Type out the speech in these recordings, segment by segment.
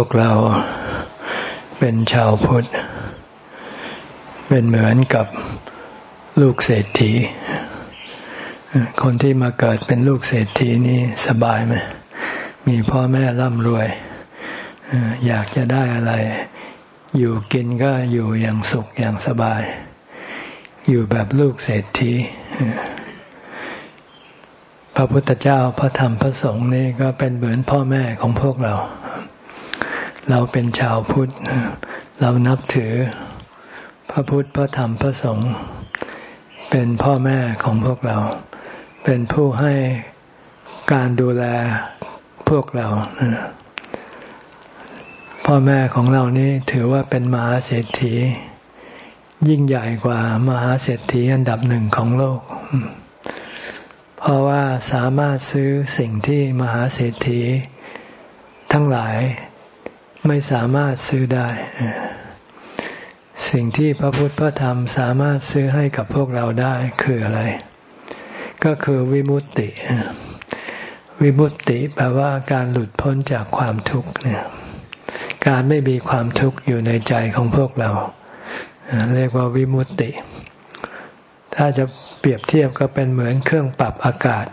วกเราเป็นชาวพุทธ เป็นเหมือนกับลูกเศรษฐี คนที่มาเกิดเป็นลูกเศรษฐีนี่สบายไหมมีพ่อแม่ร่ำรวย อยากจะได้อะไร อยู่กินก็อยู่อย่างสุขอย่างสบาย อยู่แบบลูกเศรษฐีพระพุทธเจ้าพระธรรมพระสงฆ์นี่ก็เป็นเหมือนพ่อแม่ของพวกเรา เราเป็นชาวพุทธ เรานับถือ พระพุทธพระธรรมพระสงฆ์เป็นพ่อแม่ของพวกเรา เป็นผู้ให้การดูแลพวกเรา พ่อแม่ของเรานี่ถือว่าเป็นมหาเศรษฐี ยิ่งใหญ่กว่ามหาเศรษฐีอันดับหนึ่งของโลก เพราะว่าสามารถซื้อสิ่งที่มหาเศรษฐีทั้งหลาย ไม่สามารถซื้อได้ สิ่งที่พระพุทธพระธรรมสามารถซื้อให้กับพวกเราได้คืออะไร ก็คือวิมุตติ วิมุตติแปลว่าการหลุดพ้นจากความทุกข์เนี่ยการไม่มีความทุกข์อยู่ในใจของพวกเรา เรียกว่าวิมุตติ ถ้าจะเปรียบเทียบก็เป็นเหมือนเครื่องปรับอากาศ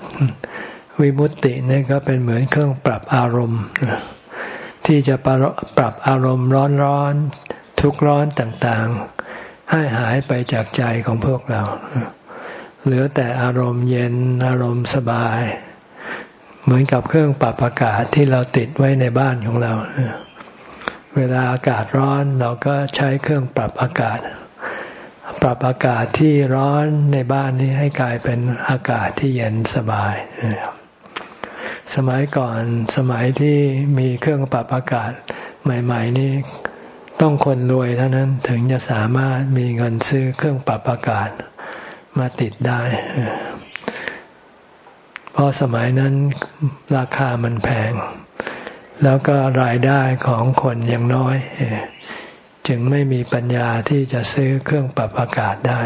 วิมุตตินี่ก็เป็นเหมือนเครื่องปรับอารมณ์ ที่จะปรับอารมณ์ร้อนร้อนทุกร้อนต่างๆ ให้หายไปจากใจของพวกเรา เหลือแต่อารมณ์เย็นอารมณ์สบาย เหมือนกับเครื่องปรับอากาศที่เราติดไว้ในบ้านของเรา เวลาอากาศร้อนเราก็ใช้เครื่องปรับอากาศ ปรับอากาศที่ร้อนในบ้านนี้ให้กลายเป็นอากาศที่เย็นสบาย สมัยก่อนสมัยที่มีเครื่องปรับอากาศใหม่ ๆ นี่ต้องคนรวยเท่านั้นถึงจะสามารถมีเงินซื้อเครื่องปรับอากาศมาติดได้เพราะสมัยนั้นราคามันแพง แล้วก็รายได้ของคนยังน้อย จึงไม่มีปัญญาที่จะซื้อเครื่องปรับอากาศได้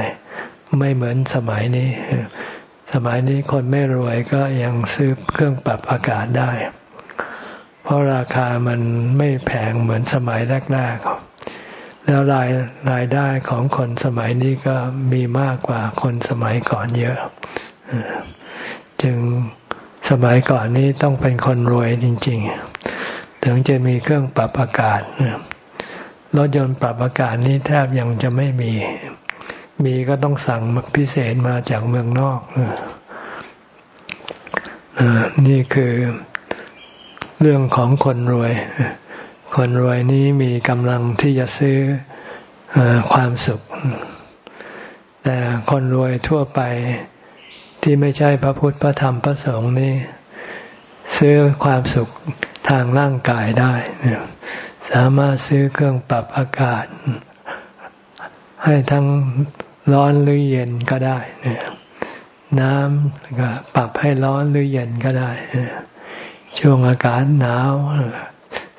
ไม่เหมือนสมัยนี้ สมัยนี้คนไม่รวยก็ยังซื้อเครื่องปรับอากาศได้ เพราะราคามันไม่แพงเหมือนสมัยแรกๆแล้วรายรายได้ของคนสมัยนี้ก็มีมากกว่าคนสมัยก่อนเยอะ จึงสมัยก่อนนี้ต้องเป็นคนรวยจริง ๆ ถึงจะมีเครื่องปรับอากาศรถยนต์ปรับอากาศนี้แทบยังจะไม่มี มีก็ต้องสั่งพิเศษมาจากเมืองนอกนี่คือเรื่องของคนรวย คนรวยนี้มีกำลังที่จะซื้อความสุข แต่คนรวยทั่วไปที่ไม่ใช่พระพุทธพระธรรมพระสงฆ์นี่ซื้อความสุขทางร่างกายได้ สามารถซื้อเครื่องปรับอากาศ ให้ทั้ง ร้อนหรือเย็นก็ได้น้ำก็ปรับให้ร้อนหรือเย็นก็ได้ช่วงอากาศหนาว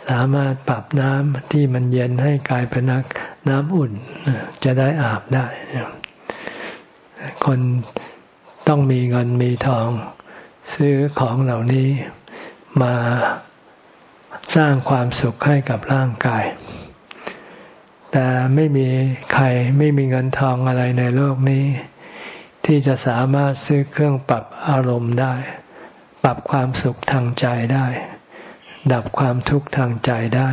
สามารถปรับน้ำที่มันเย็นให้กลายเป็นน้ำอุ่นจะได้อาบได้ คนต้องมีเงินมีทอง ซื้อของเหล่านี้มาสร้างความสุขให้กับร่างกาย แต่ไม่มีใครไม่มีเงินทองอะไรในโลกนี้ ที่จะสามารถซื้อเครื่องปรับอารมณ์ได้ ปรับความสุขทางใจได้ ดับความทุกข์ทางใจได้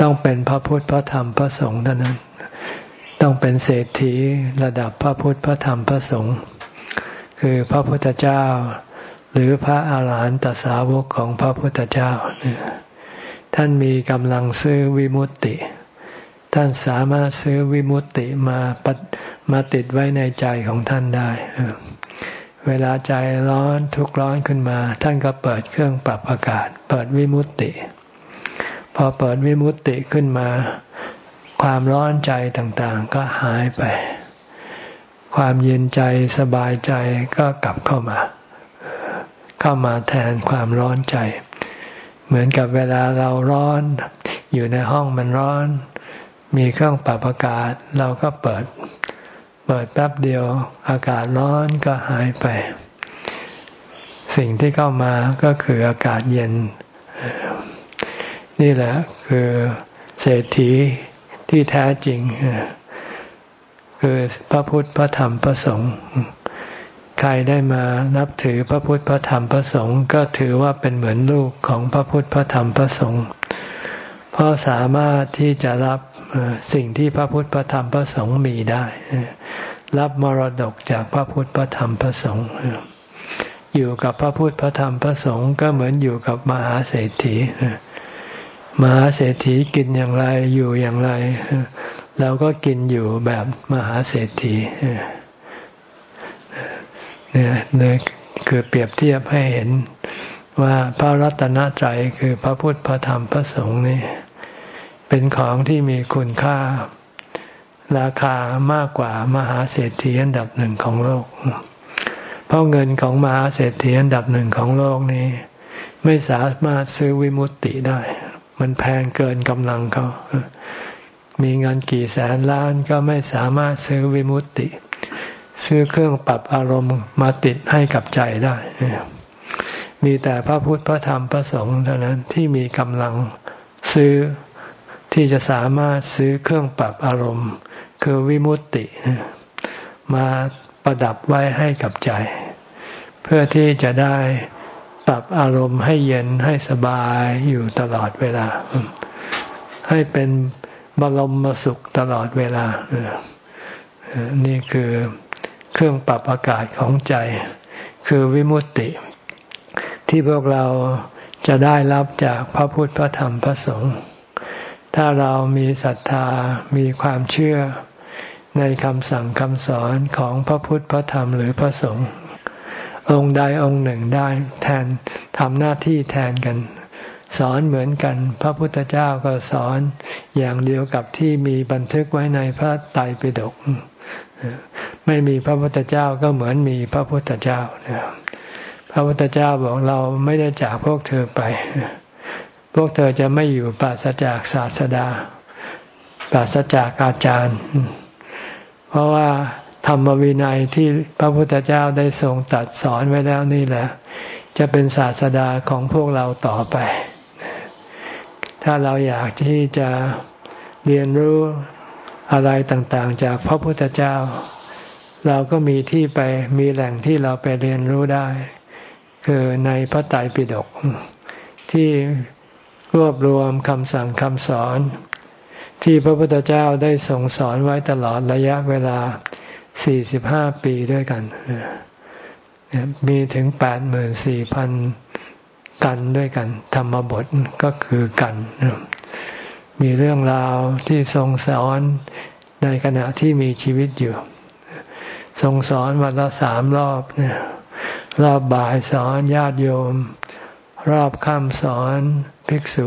ต้องเป็นพระพุทธพระธรรมพระสงฆ์เท่านั้น ต้องเป็นเศรษฐีระดับพระพุทธพระธรรมพระสงฆ์คือพระพุทธเจ้า หรือพระอาหารหันตสาวกของพระพุทธเจ้า ท่านมีกำลังซื้อวิมุตติ ท่านสามารถซื้อวิมุตติมาปมาติดไว้ในใจของท่านได้ เวลาใจร้อนทุกร้อนขึ้นมา ท่านก็เปิดเครื่องปรับอากาศ เปิดวิมุตติ พอเปิดวิมุตติขึ้นมา ความร้อนใจต่างๆ ก็หายไป ความเย็นใจสบายใจก็กลับเข้ามา เข้ามาแทนความร้อนใจ เหมือนกับเวลาเราร้อน อยู่ในห้องมันร้อน มีเครื่องปรับอากาศ เราก็เปิด เปิดแป๊บเดียว อากาศร้อนก็หายไป สิ่งที่เข้ามาก็คืออากาศเย็น นี่แหละคือเศรษฐีที่แท้จริง คือพระพุทธพระธรรมพระสงฆ์ใครได้มานับถือพระพุทธพระธรรมพระสงฆ์ก็ถือว่าเป็นเหมือนลูกของพระพุทธพระธรรมพระสงฆ์เพราะสามารถที่จะรับ สิ่งที่พระพุทธพระธรรมพระสงฆ์มีได้ รับมรดกจากพระพุทธพระธรรมพระสงฆ์อยู่กับพระพุทธพระธรรมพระสงฆ์ก็เหมือนอยู่กับมหาเศรษฐีมหาเศรษฐีกินอย่างไรอยู่อย่างไร เราก็กินอยู่แบบมหาเศรษฐีเนี่ยเนี่ยคือเปรียบเทียบให้เห็นว่าพระรัตนตรัยคือพระพุทธพระธรรมพระสงฆ์นี่ เป็นของที่มีคุณค่า ราคามากกว่ามหาเศรษฐีอันดับหนึ่งของโลก เพราะเงินของมหาเศรษฐีอันดับหนึ่งของโลกนี้ ไม่สามารถซื้อวิมุตติได้ มันแพงเกินกำลังเขา มีเงินกี่แสนล้านก็ไม่สามารถซื้อวิมุตติ ซื้อเครื่องปรับอารมณ์มาติดให้กับใจได้มีแต่พระพุทธพระธรรมพระสงฆ์เท่านั้นที่มีกำลังซื้อ ที่จะสามารถซื้อเครื่องปรับอารมณ์ คือวิมุตติ มาประดับไว้ให้กับใจ เพื่อที่จะได้ปรับอารมณ์ให้เย็นให้สบายอยู่ตลอดเวลา ให้เป็นบรมมสุขตลอดเวลา นี่คือเครื่องปรับอากาศของใจ คือวิมุตติ ที่พวกเราจะได้รับจากพระพุทธพระธรรมพระสงฆ์ ถ้าเรามีศรัทธามีความเชื่อในคำสั่งคำสอนของพระพุทธพระธรรมหรือพระสงฆ์องค์ใดองค์หนึ่งได้แทนทำหน้าที่แทนกัน สอนเหมือนกัน พระพุทธเจ้าก็สอนอย่างเดียวกับที่มีบันทึกไว้ในพระไตรปิฎกไม่มีพระพุทธเจ้าก็เหมือนมีพระพุทธเจ้าพระพุทธเจ้าบอกเราไม่ได้จากพวกเธอไป พวกเธอจะไม่อยู่ปราศจากศาสดา ปราศจากอาจารย์ เพราะว่าธรรมวินัยที่พระพุทธเจ้าได้ทรงตัดสอนไว้แล้วนี่แหละ จะเป็นศาสดาของพวกเราต่อไป ถ้าเราอยากที่จะเรียนรู้อะไรต่างๆ จากพระพุทธเจ้า เราก็มีที่ไปมีแหล่งที่เราไปเรียนรู้ได้ คือในพระไตรปิฎกที่ รวบรวมคำสั่งคำสอน ที่พระพุทธเจ้าได้ทรงสอนไว้ตลอดระยะเวลา 45 ปีด้วยกัน มีถึง 84,000 กันด้วยกัน ธรรมบทก็คือกัน มีเรื่องราวที่ทรงสอนในขณะที่มีชีวิตอยู่ทรงสอนวันละสามรอบรอบบ่ายสอนญาติโยม รอบค่ำสอน ภิกษุ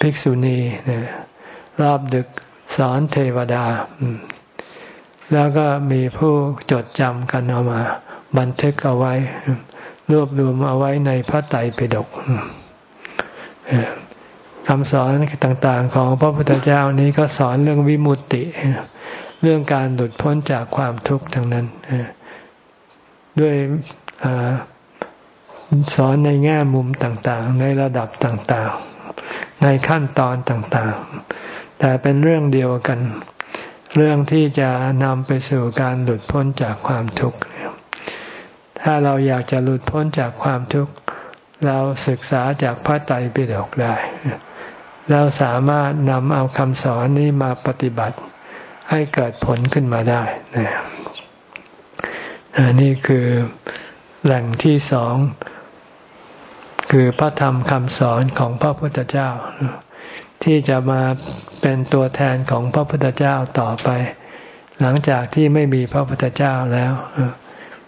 ภิกษุณีรอบดึกสอนเทวดา แล้วก็มีผู้จดจำกันเอามา บันทึกเอาไว้ รวบรวมเอาไว้ในพระไตรปิฎกคำสอนต่างๆ ของพระพุทธเจ้านี้ก็สอนเรื่องวิมุตติ เรื่องการหลุดพ้นจากความทุกข์ทั้งนั้นด้วย สอนในแง่มุมต่างๆ ในระดับต่างๆ ในขั้นตอนต่างๆ แต่เป็นเรื่องเดียวกัน เรื่องที่จะนำไปสู่การหลุดพ้นจากความทุกข์ ถ้าเราอยากจะหลุดพ้นจากความทุกข์ เราศึกษาจากพระไตรปิฎกได้ เราสามารถนำเอาคำสอนนี้มาปฏิบัติให้เกิดผลขึ้นมาได้นี่คือแหล่งที่สอง คือพระธรรมคำสอนของพระพุทธเจ้า ที่จะมาเป็นตัวแทนของพระพุทธเจ้าต่อไป หลังจากที่ไม่มีพระพุทธเจ้าแล้ว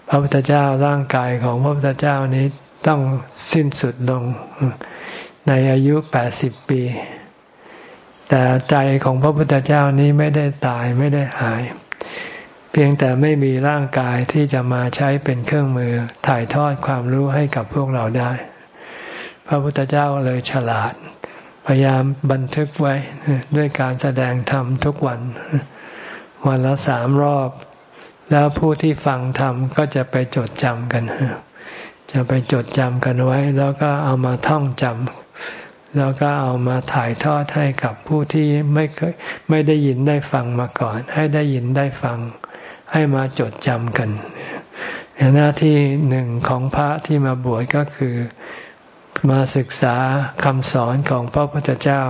พระพุทธเจ้าร่างกายของพระพุทธเจ้านี้ต้องสิ้นสุดลงในอายุแปดสิบปี แต่ใจของพระพุทธเจ้านี้ไม่ได้ตายไม่ได้หาย เพียงแต่ไม่มีร่างกายที่จะมาใช้เป็นเครื่องมือถ่ายทอดความรู้ให้กับพวกเราได้ พระพุทธเจ้าเลยฉลาด พยายามบันทึกไว้ด้วยการแสดงธรรมทุกวัน วันละสามรอบ แล้วผู้ที่ฟังธรรมก็จะไปจดจำกัน จะไปจดจำกันไว้ แล้วก็เอามาท่องจำแล้วก็เอามาถ่ายทอดให้กับผู้ที่ไม่เคยไม่ได้ยินได้ฟังมาก่อน ให้ได้ยินได้ฟัง ให้มาจดจำกันหน้าที่หนึ่งของพระที่มาบวชก็คือ มาศึกษาคำสอนของพระพุทธเจ้า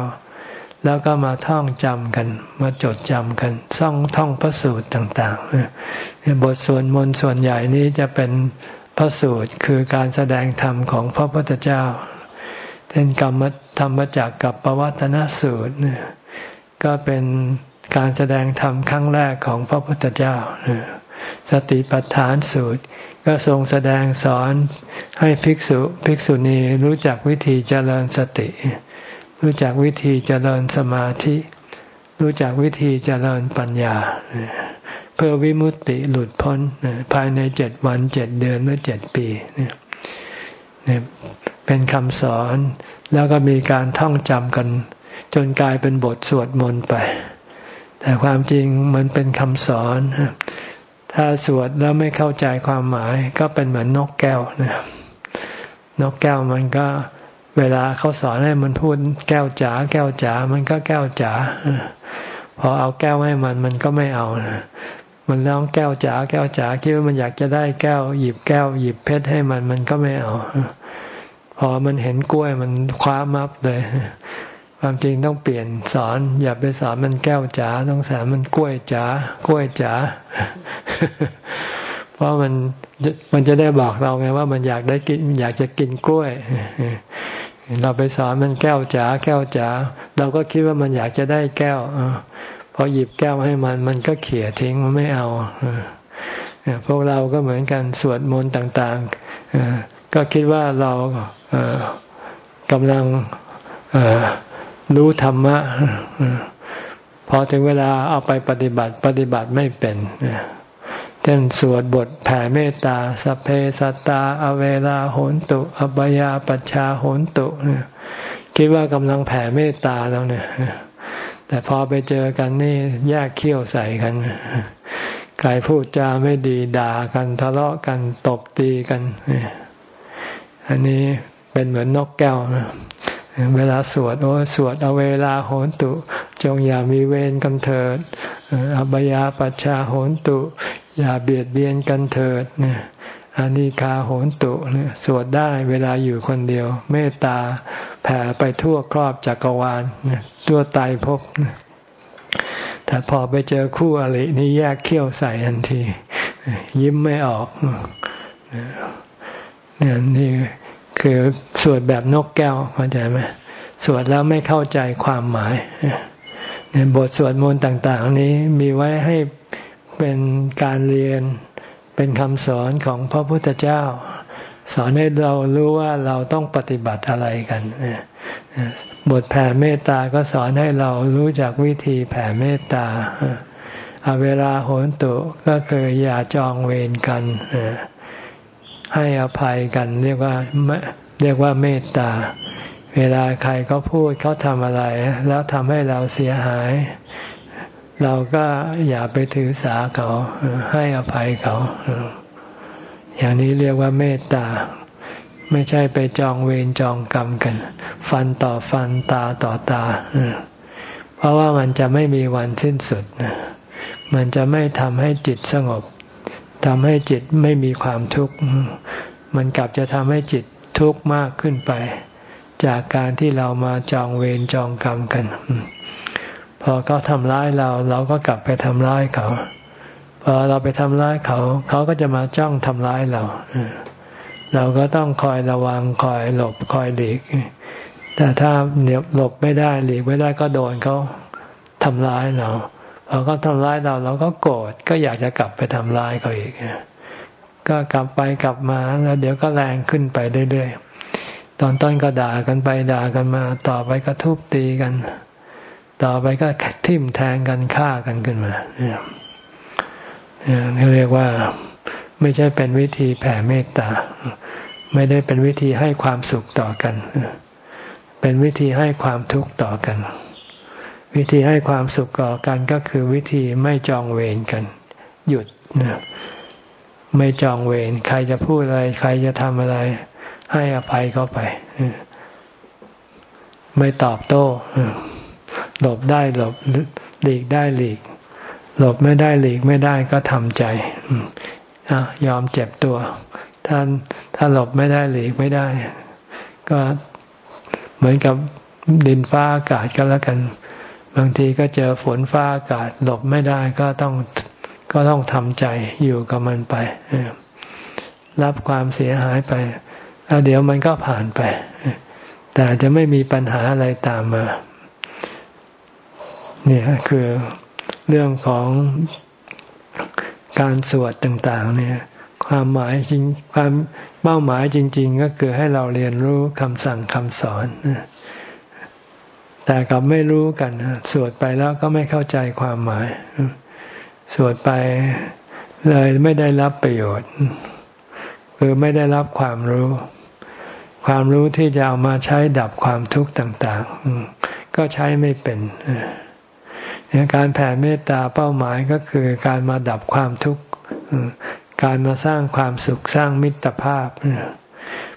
แล้วก็มาท่องจำกัน มาจดจำกันท่องท่องพระสูตรต่างๆ บทสวดมนต์ส่วนใหญ่นี้จะเป็นพระสูตรคือการแสดงธรรมของพระพุทธเจ้าเช่นกรรมธรรมจากกับปวัตนสูตรก็เป็นการแสดงธรรมครั้งแรกของพระพุทธเจ้า สติปัฏฐานสูตร ก็ทรงแสดงสอนให้ภิกษุภิกษุณีรู้จักวิธีเจริญสติ รู้จักวิธีเจริญสมาธิ รู้จักวิธีเจริญปัญญา เพื่อวิมุตติหลุดพ้นภายในเจ็ดวันเจ็ดเดือนหรือเจ็ดปีเนี่ยเป็นคำสอนแล้วก็มีการท่องจำกัน จนกลายเป็นบทสวดมนต์ไป แต่ความจริงมันเป็นคำสอน ถ้าสวดแล้วไม่เข้าใจความหมาย ก็เป็นเหมือนนกแก้วนะนกแก้วมันก็เวลาเขาสอนให้มันพูดแก้วจ๋าแก้วจ๋ามันก็แก้วจ๋าพอเอาแก้วให้มันมันก็ไม่เอานะมันร้องแก้วจ๋าแก้วจ๋าคิดว่ามันอยากจะได้แก้ว หยิบแก้ว หยิบเพชรให้มันมันก็ไม่เอา พอมันเห็นกล้วยมันคว้ามับเลย ความจริงต้องเปลี่ยนสอน อย่าไปสอนมันแก้วจ๋าต้องสอนมันกล้วยจ๋ากล้วยจ๋าเพราะมันมันจะได้บอกเราไงว่ามันอยากได้กินอยากจะกินกล้วยเราไปสอนมันแก้วจ๋าแก้วจ๋าเราก็คิดว่ามันอยากจะได้แก้วพอหยิบแก้วให้มัน มันก็เขี่ยทิ้งมันไม่เอาพวกเราก็เหมือนกันสวดมนต์ต่างๆก็คิดว่าเรากำลัง รู้ธรรมะพอถึงเวลาเอาไปปฏิบัติปฏิบัติไม่เป็นเช่นสวดบทแผ่เมตตาสัพเพสัตตา อเวลาโหนตุ อบยาปัชชาโหนตุคิดว่ากำลังแผ่เมตตาแล้วเนี่ยแต่พอไปเจอกันนี่แยกเขี้ยวใส่กันใครพูดจาไม่ดีด่ากันทะเลาะกันตบตีกัน อันนี้เป็นเหมือนนกแก้วนะ เวลาสวดโอ้สวดเอาเวลาโหนตุ จงอย่ามีเวรกันเถิดอบยาปัชชาโหนตุ อย่าเบียดเบียนกันเถิดเนี่ยอานิคาโหนตุสวดได้เวลาอยู่คนเดียว เมตตาแผ่ไปทั่วครอบจักรวาลตัวตายภพแต่พอไปเจอคู่อรินี่แยกเขี้ยวใส่ทันที ยิ้มไม่ออกเนี่ยนี่ คือสวดแบบนกแก้วเข้าใจไหมสวดแล้วไม่เข้าใจความหมายเนี่ยบทสวดมนต์ต่าง ๆ นี้มีไว้ให้เป็นการเรียนเป็นคำสอนของพระพุทธเจ้า สอนให้เรารู้ว่าเราต้องปฏิบัติอะไรกันบทแผ่เมตตาก็สอนให้เรารู้จักวิธีแผ่เมตตาเวลาโหนตุก็คืออย่าจองเวรกัน ให้อภัยกัน เรียกว่าเรียกว่าเมตตา เวลาใครเขาพูดเขาทำอะไร แล้วทำให้เราเสียหาย เราก็อย่าไปถือสาเขาให้อภัยเขา อย่างนี้เรียกว่าเมตตา ไม่ใช่ไปจองเวรจองกรรมกัน ฟันต่อฟันตาต่อตา เพราะว่ามันจะไม่มีวันสิ้นสุด มันจะไม่ทำให้จิตสงบ ทำให้จิตไม่มีความทุกข์ มันกลับจะทำให้จิตทุกข์มากขึ้นไป จากการที่เรามาจองเวรจองกรรมกัน พอเขาทำร้ายเราเราก็กลับไปทำร้ายเขา พอเราไปทำร้ายเขา เขาก็จะมาจ้องทำร้ายเรา เราก็ต้องคอยระวังคอยหลบคอยหลีก แต่ถ้าเหนียบหลบไม่ได้หลีกไม่ได้ก็โดนเขาทำร้ายเรา เขาทำร้ายเราเราก็โกรธก็อยากจะกลับไปทำร้ายเขาอีกก็กลับไปกลับมาแล้วเดี๋ยวก็แรงขึ้นไปเรื่อยๆตอนต้นก็ด่ากันไปด่ากันมา ต่อไปก็ทุบตีกัน ต่อไปก็ทิ่มแทงกันฆ่ากันขึ้นมาเนี่ยนี่เรียกว่าไม่ใช่เป็นวิธีแผ่เมตตา ไม่ได้เป็นวิธีให้ความสุขต่อกัน เป็นวิธีให้ความทุกข์ต่อกัน วิธีให้ความสุขก่อกันก็คือวิธีไม่จองเวรกัน หยุดนะไม่จองเวรใครจะพูดอะไร ใครจะทำอะไร ให้อภัยเขาไป ไม่ตอบโต้หลบได้หลบหลีกได้หลีก หลบไม่ได้หลีกไม่ได้ก็ทำใจอยอมเจ็บตัวถ้าถ้าหลบไม่ได้หลีกไม่ได้ ก็เหมือนกับดินฟ้าอากาศก็แล้วกัน บางทีก็เจอฝนฟ้าอากาศหลบไม่ได้ก็ต้องก็ต้องทำใจอยู่กับมันไปรับความเสียหายไป แล้วเดี๋ยวมันก็ผ่านไป แต่จะไม่มีปัญหาอะไรตามมา เนี่ยคือเรื่องของการสวดต่าง ๆ เนี่ย ความหมายจริงความเป้าหมายจริง ๆ ก็คือให้เราเรียนรู้คำสั่งคำสอน แต่กับไม่รู้กัน สวดไปแล้วก็ไม่เข้าใจความหมาย สวดไปเลยไม่ได้รับประโยชน์ คือไม่ได้รับความรู้ ความรู้ที่จะเอามาใช้ดับความทุกข์ต่าง ๆ ก็ใช้ไม่เป็นการแผ่เมตตาเป้าหมายก็คือการมาดับความทุกข์การมาสร้างความสุขสร้างมิตรภาพ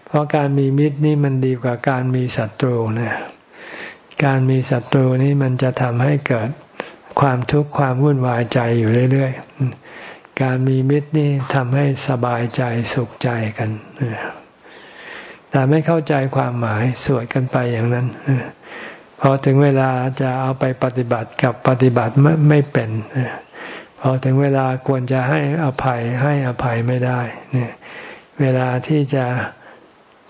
เพราะการมีมิตรนี่มันดีกว่าการมีศัตรูนะ การมีศัตรูนี่มันจะทำให้เกิดความทุกข์ความวุ่นวายใจอยู่เรื่อยๆ การมีมิตรนี่ทำให้สบายใจสุขใจกัน แต่ไม่เข้าใจความหมายสวดกันไปอย่างนั้นพอถึงเวลาจะเอาไปปฏิบัติกับปฏิบัติไม่ไม่เป็นพอถึงเวลาควรจะให้อภัยให้อภัยไม่ได้เนี่ยเวลาที่จะ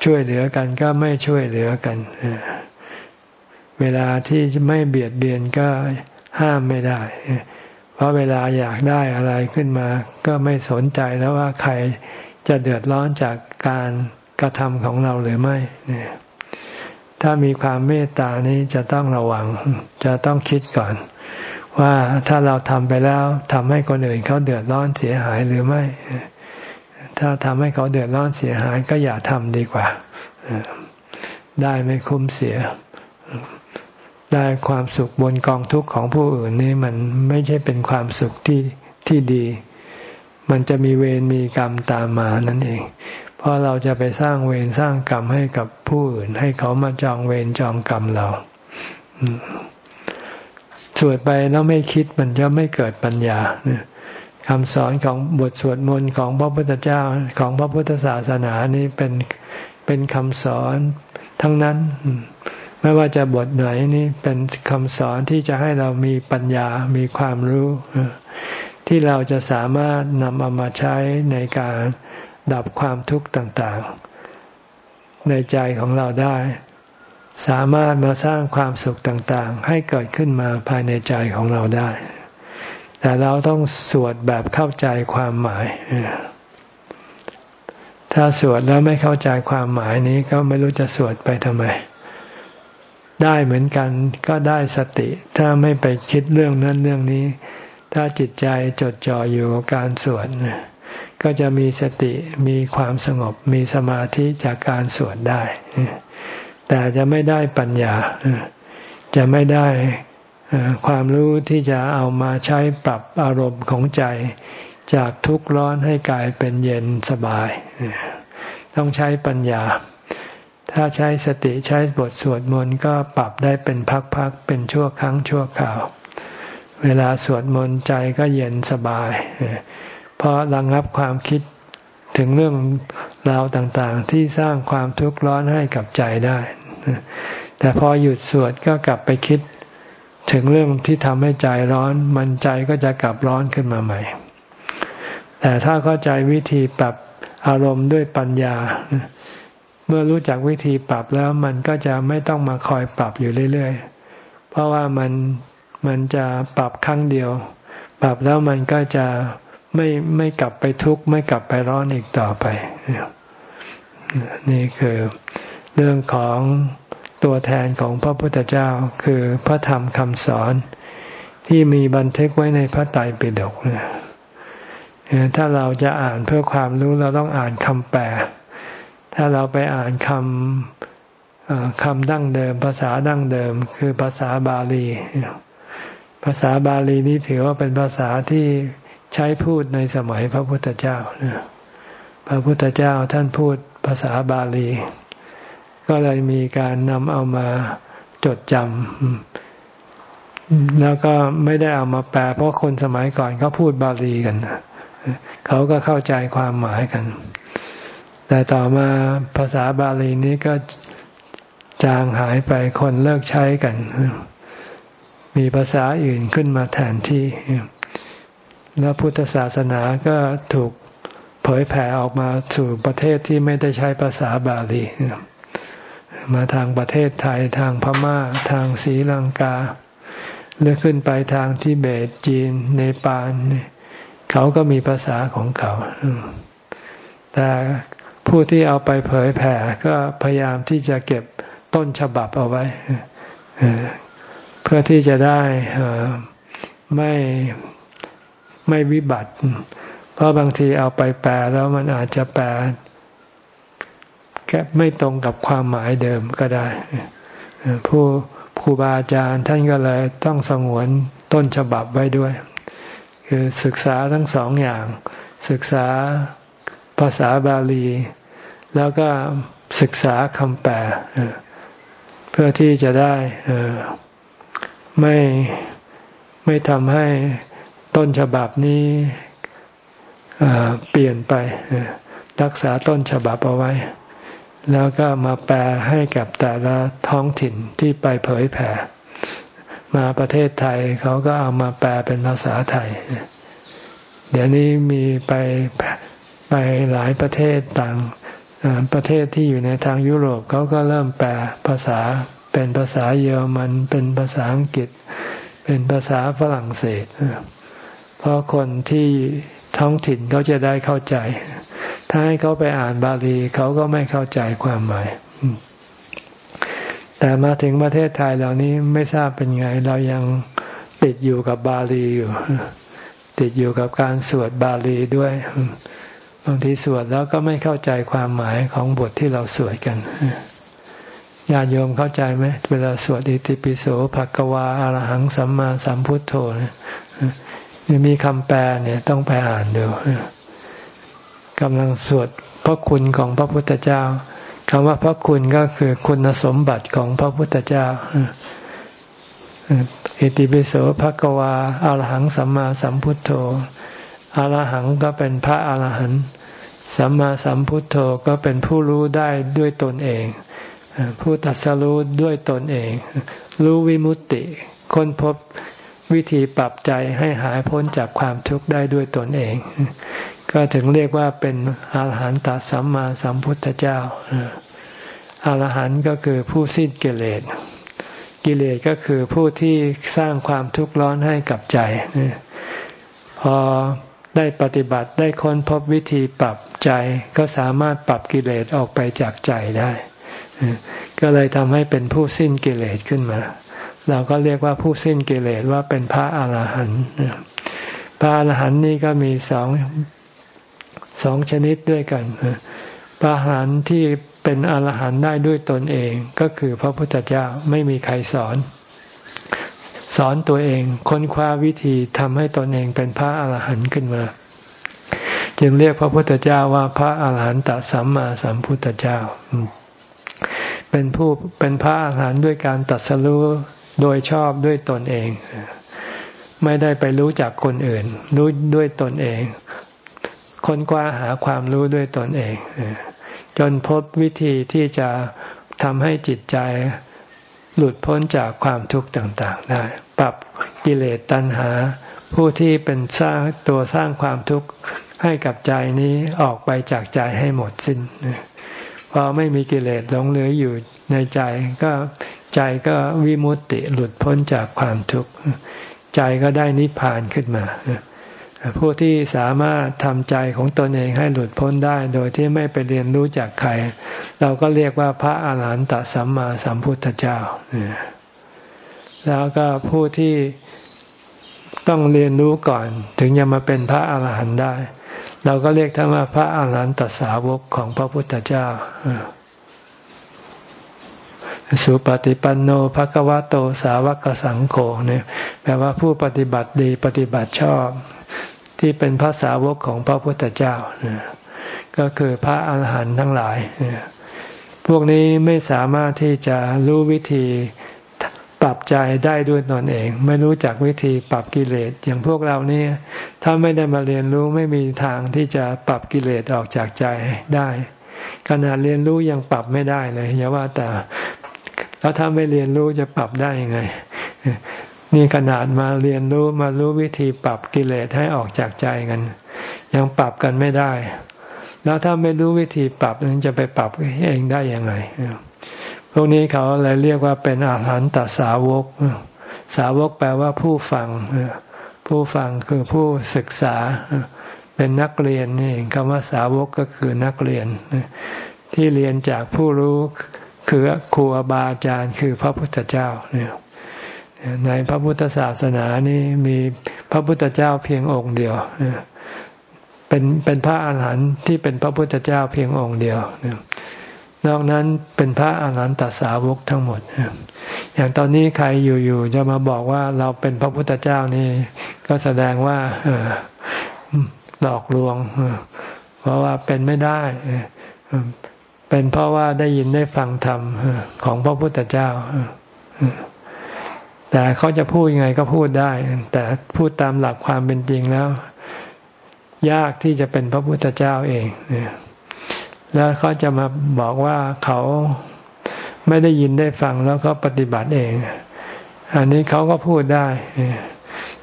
ช่วยเหลือกันก็ไม่ช่วยเหลือกันเวลาที่ไม่เบียดเบียนก็ห้ามไม่ได้ เพราะเวลาอยากได้อะไรขึ้นมา ก็ไม่สนใจแล้วว่าใครจะเดือดร้อนจากการกระทำของเราหรือไม่เนี่ยถ้ามีความเมตตานี้จะต้องระวัง จะต้องคิดก่อน ว่าถ้าเราทำไปแล้วทำให้คนอื่นเขาเดือดร้อนเสียหายหรือไม่ ถ้าทำให้เขาเดือดร้อนเสียหายก็อย่าทำดีกว่า ได้ไม่คุ้มเสีย ได้ความสุขบนกองทุกข์ของผู้อื่นนี่มันไม่ใช่เป็นความสุขที่ที่ดี มันจะมีเวรมีกรรมตามมานั่นเอง เพราะเราจะไปสร้างเวรสร้างกรรมให้กับผู้อื่น ให้เขามาจองเวรจองกรรมเราสวดไปแล้วไม่คิดมันจะไม่เกิดปัญญาคำสอนของบทสวดมนต์ของพระพุทธเจ้าของพระพุทธศาสนานี้เป็นเป็นคำสอนทั้งนั้น ไม่ว่าจะบทไหนนี่เป็นคำสอนที่จะให้เรามีปัญญา มีความรู้ ที่เราจะสามารถนำเอามาใช้ในการดับความทุกข์ต่างๆ ในใจของเราได้ สามารถมาสร้างความสุขต่างๆ ให้เกิดขึ้นมาภายในใจของเราได้ แต่เราต้องสวดแบบเข้าใจความหมาย ถ้าสวดแล้วไม่เข้าใจความหมายนี้ก็ไม่รู้จะสวดไปทำไม ได้เหมือนกันก็ได้สติ ถ้าไม่ไปคิดเรื่องนั้นเรื่องนี้ ถ้าจิตใจจดจ่ออยู่กับการสวดก็จะมีสติมีความสงบมีสมาธิจากการสวดได้ แต่จะไม่ได้ปัญญา จะไม่ได้ความรู้ที่จะเอามาใช้ปรับอารมณ์ของใจ จากทุกข์ร้อนให้กลายเป็นเย็นสบาย ต้องใช้ปัญญา ถ้าใช้สติใช้บทสวดมนต์ก็ปรับได้เป็นพักๆเป็นชั่วครั้งชั่วคราว เวลาสวดมนต์ใจก็เย็นสบาย เพราะระงับความคิดถึงเรื่องราวต่างๆ ที่สร้างความทุกข์ร้อนให้กับใจได้ แต่พอหยุดสวดก็กลับไปคิดถึงเรื่องที่ทำให้ใจร้อน มันใจก็จะกลับร้อนขึ้นมาใหม่ แต่ถ้าเข้าใจวิธีปรับอารมณ์ด้วยปัญญา เมื่อรู้จักวิธีปรับแล้วมันก็จะไม่ต้องมาคอยปรับอยู่เรื่อยๆ เพราะว่ามันมันจะปรับครั้งเดียว ปรับแล้วมันก็จะไม่ไม่กลับไปทุกข์ไม่กลับไปร้อนอีกต่อไป นี่คือเรื่องของตัวแทนของพระพุทธเจ้าคือพระธรรมคำสอนที่มีบันทึกไว้ในพระไตรปิฎกถ้าเราจะอ่านเพื่อความรู้เราต้องอ่านคำแปล ถ้าเราไปอ่านคำคำดั้งเดิม ภาษาดั้งเดิม คือภาษาบาลี ภาษาบาลีนี้ถือว่าเป็นภาษาที่ใช้พูดในสมัยพระพุทธเจ้าพระพุทธเจ้าท่านพูดภาษาบาลี ก็เลยมีการนำเอามาจดจำแล้วก็ไม่ได้เอามาแปล เพราะคนสมัยก่อนเขาพูดบาลีกันเขาก็เข้าใจความหมายกัน แต่ต่อมาภาษาบาลีนี้ก็จางหายไปคนเลิกใช้กัน มีภาษาอื่นขึ้นมาแทนที่ แล้วพุทธศาสนาก็ถูกเผยแผ่ออกมาสู่ประเทศที่ไม่ได้ใช้ภาษาบาลี มาทางประเทศไทยทางพม่า ทางศรีลังกาเลือขึ้นไปทางทิเบตจีน เนปาลเขาก็มีภาษาของเขา แต่ ผู้ที่เอาไปเผยแผ่ก็พยายามที่จะเก็บต้นฉบับเอาไว้ เพื่อที่จะได้ไม่ไม่วิบัติ เพราะบางทีเอาไปแปลแล้วมันอาจจะแปลแค่ไม่ตรงกับความหมายเดิมก็ได้ ผู้ครูบาอาจารย์ท่านก็เลยต้องสงวนต้นฉบับไว้ด้วย คือศึกษาทั้งสองอย่าง ศึกษาภาษาบาลี แล้วก็ศึกษาคำแปลเพื่อที่จะได้ไม่ไม่ทำให้ต้นฉบับนี้เปลี่ยนไปรักษาต้นฉบับเอาไว้ แล้วก็มาแปลให้กับแต่ละท้องถิ่นที่ไปเผยแผ่มาประเทศไทยเขาก็เอามาแปลเป็นภาษาไทย เดี๋ยวนี้มีไปไปหลายประเทศต่าง ประเทศที่อยู่ในทางยุโรปเขาก็เริ่มแปลภาษาเป็นภาษาเยอรมัน เป็นภาษาอังกฤษ เป็นภาษาฝรั่งเศส เพราะคนที่ท้องถิ่นเขาจะได้เข้าใจ ถ้าให้เขาไปอ่านบาลีเขาก็ไม่เข้าใจความหมาย แต่มาถึงประเทศไทยเหล่านี้ไม่ทราบเป็นไง เรายังติดอยู่กับบาลีอยู่ ติดอยู่กับการสวดบาลีด้วย บางทีสวดแล้วก็ไม่เข้าใจความหมายของบทที่เราสวดกันญาติโยมเข้าใจไหมเวลาสวดอิติปิโสภะกวาอารหังสัมมาสัมพุทโธนี่มีคำแปลเนี่ยต้องไปอ่านดูกำลังสวดพระคุณของพระพุทธเจ้าคำว่าพระคุณก็คือคุณสมบัติของพระพุทธเจ้าอิติปิโสภะกวาอารหังสัมมาสัมพุทโธ อรหังก็เป็นพระอรหันต์สัมมาสัมพุทโธก็เป็นผู้รู้ได้ด้วยตนเอง ผู้ตัดสรู้ด้วยตนเอง รู้วิมุตติ ค้นพบวิธีปรับใจให้หายพ้นจากความทุกข์ได้ด้วยตนเอง ก็ถึงเรียกว่าเป็นอรหันตสัมมาสัมพุทธเจ้าอรหันต์ก็คือผู้สิ้นกิเลส กิเลสก็คือผู้ที่สร้างความทุกข์ร้อนให้กับใจพอ ได้ปฏิบัติได้ค้นพบวิธีปรับใจ ก็สามารถปรับกิเลสออกไปจากใจได้ ก็เลยทำให้เป็นผู้สิ้นกิเลสขึ้นมา เราก็เรียกว่าผู้สิ้นกิเลสว่าเป็นพระอาหารหันต์พระอาหารหันต์นี่ก็มีสองสองชนิดด้วยกันพระอาหารหันต์ที่เป็นอาหารหันต์ได้ด้วยตนเอง ก็คือพระพุทธเจ้าไม่มีใครสอน สอนตัวเองค้นคว้าวิธีทำให้ตนเองเป็นพระอาหารหันต์ขึ้นมา จึงเรียกพระพุทธเจ้าว่าพระอาหารหันตสัมมาสัมพุทธเจ้า เป็นผู้เป็นพระอาหารด้วยการตัดสรู้โดยชอบด้วยตนเอง ไม่ได้ไปรู้จากคนอื่น รู้ด้วยตนเอง ค้นคว้าหาความรู้ด้วยตนเอง จนพบวิธีที่จะทำให้จิตใจ หลุดพ้นจากความทุกข์ต่างๆได้ ปรับกิเลสตัณหา ผู้ที่เป็นสร้างตัวสร้างความทุกข์ให้กับใจนี้ออกไปจากใจให้หมดสิ้นพอไม่มีกิเลสหลงเหลืออยู่ในใจก็ใจก็วิมุตติหลุดพ้นจากความทุกข์ ใจก็ได้นิพพานขึ้นมา ผู้ที่สามารถทำใจของตนเองให้หลุดพ้นได้ โดยที่ไม่ไปเรียนรู้จากใคร เราก็เรียกว่าพระอาหารหันตสัมมาสัมพุทธเจ้า แล้วก็ผู้ที่ต้องเรียนรู้ก่อน ถึงจะมาเป็นพระอาหารหันต์ได้ เราก็เรียกท่านว่าพระอาหารหันตสาวกของพระพุทธเจ้า สุปฏิปันโนภะวะโตสาวกสังโฆเนี่ยแปลว่าผู้ปฏิบัติดีปฏิบัติชอบ ที่เป็นพระสาวกของพระพุทธเจ้าก็คือพระอาหารหันต์ทั้งหลาย พวกนี้ไม่สามารถที่จะรู้วิธีปรับใจได้ด้วยตนเอง ไม่รู้จักวิธีปรับกิเลสอย่างพวกเรานี่ถ้าไม่ได้มาเรียนรู้ไม่มีทางที่จะปรับกิเลสออกจากใจได้ขนาดเรียนรู้ยังปรับไม่ได้เลยอย่าว่าแต่ แล้วถ้าไม่เรียนรู้จะปรับได้ยังไง นี่ขนาดมาเรียนรู้มารู้วิธีปรับกิเลสให้ออกจากใจกัน ยังปรับกันไม่ได้ แล้วถ้าไม่รู้วิธีปรับนั้นจะไปปรับเองได้ยังไงพวกนี้เขาเลยเรียกว่าเป็นอาหารตัสาวก สาวกแปลว่าผู้ฟัง ผู้ฟังคือผู้ศึกษา เป็นนักเรียนนี่คำว่าสาวกก็คือนักเรียน ที่เรียนจากผู้รู้ คือครูบาอาจารย์คือพระพุทธเจ้าเนี่ยในพระพุทธศาสนานี้มีพระพุทธเจ้าเพียงองค์เดียวเป็นเป็นพระอาหารหันต์ที่เป็นพระพุทธเจ้าเพียงองค์เดียวนอกนั้นเป็นพระอาหารหันตสาวกทั้งหมดอย่างตอนนี้ใครอยู่ๆจะมาบอกว่าเราเป็นพระพุทธเจ้านี่ ก็แสดงว่าหลอกลวงเพราะว่าเป็นไม่ได้ เป็นเพราะว่าได้ยินได้ฟังธรรมของพระพุทธเจ้า แต่เขาจะพูดยังไงก็พูดได้ แต่พูดตามหลักความเป็นจริงแล้ว ยากที่จะเป็นพระพุทธเจ้าเองแล้วเขาจะมาบอกว่าเขาไม่ได้ยินได้ฟังแล้วเขาปฏิบัติเอง อันนี้เขาก็พูดได้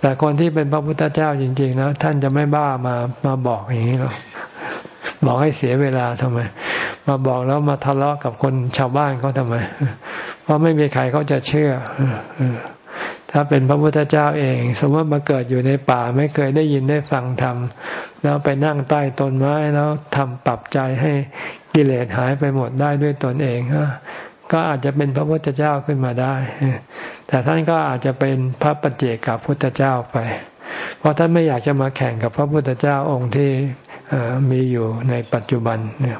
แต่คนที่เป็นพระพุทธเจ้าจริง ๆ แล้ว ท่านจะไม่บ้ามามาบอกอย่างนี้หรอกบอกให้เสียเวลาทำไม มาบอกแล้วมาทะเลาะกับคนชาวบ้านเขาทำไม เพราะไม่มีใครเขาจะเชื่อ ถ้าเป็นพระพุทธเจ้าเอง สมมติมาเกิดอยู่ในป่าไม่เคยได้ยินได้ฟังธรรมแล้วไปนั่งใต้ต้นไม้แล้วทำปรับใจให้กิเลสหายไปหมดได้ด้วยตนเองก็อาจจะเป็นพระพุทธเจ้าขึ้นมาได้ แต่ท่านก็อาจจะเป็นพระปัจเจกับพุทธเจ้าไป เพราะท่านไม่อยากจะมาแข่งกับพระพุทธเจ้าองค์ที่มีอยู่ในปัจจุบันเนี่ย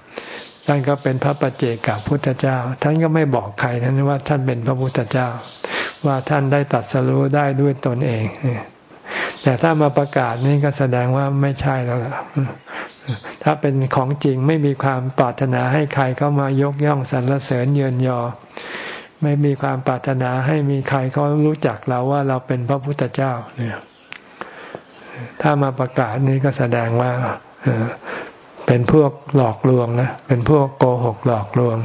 ท่านก็เป็นพระปัจเจกับพุทธเจ้า ท่านก็ไม่บอกใครท่านว่าท่านเป็นพระพุทธเจ้า ว่าท่านได้ตัดสรู้ได้ด้วยตนเอง แต่ถ้ามาประกาศนี่ก็แสดงว่าไม่ใช่แล้วล่ะถ้าเป็นของจริงไม่มีความปรารถนาให้ใครเข้ามายกย่องสรรเสริญเยินยอ ไม่มีความปรารถนาให้มีใครเขารู้จักเราว่าเราเป็นพระพุทธเจ้าเนี่ยถ้ามาประกาศนี่ก็แสดงว่า เป็นพวกหลอกลวงนะเป็นพวกโกหกหลอกลวง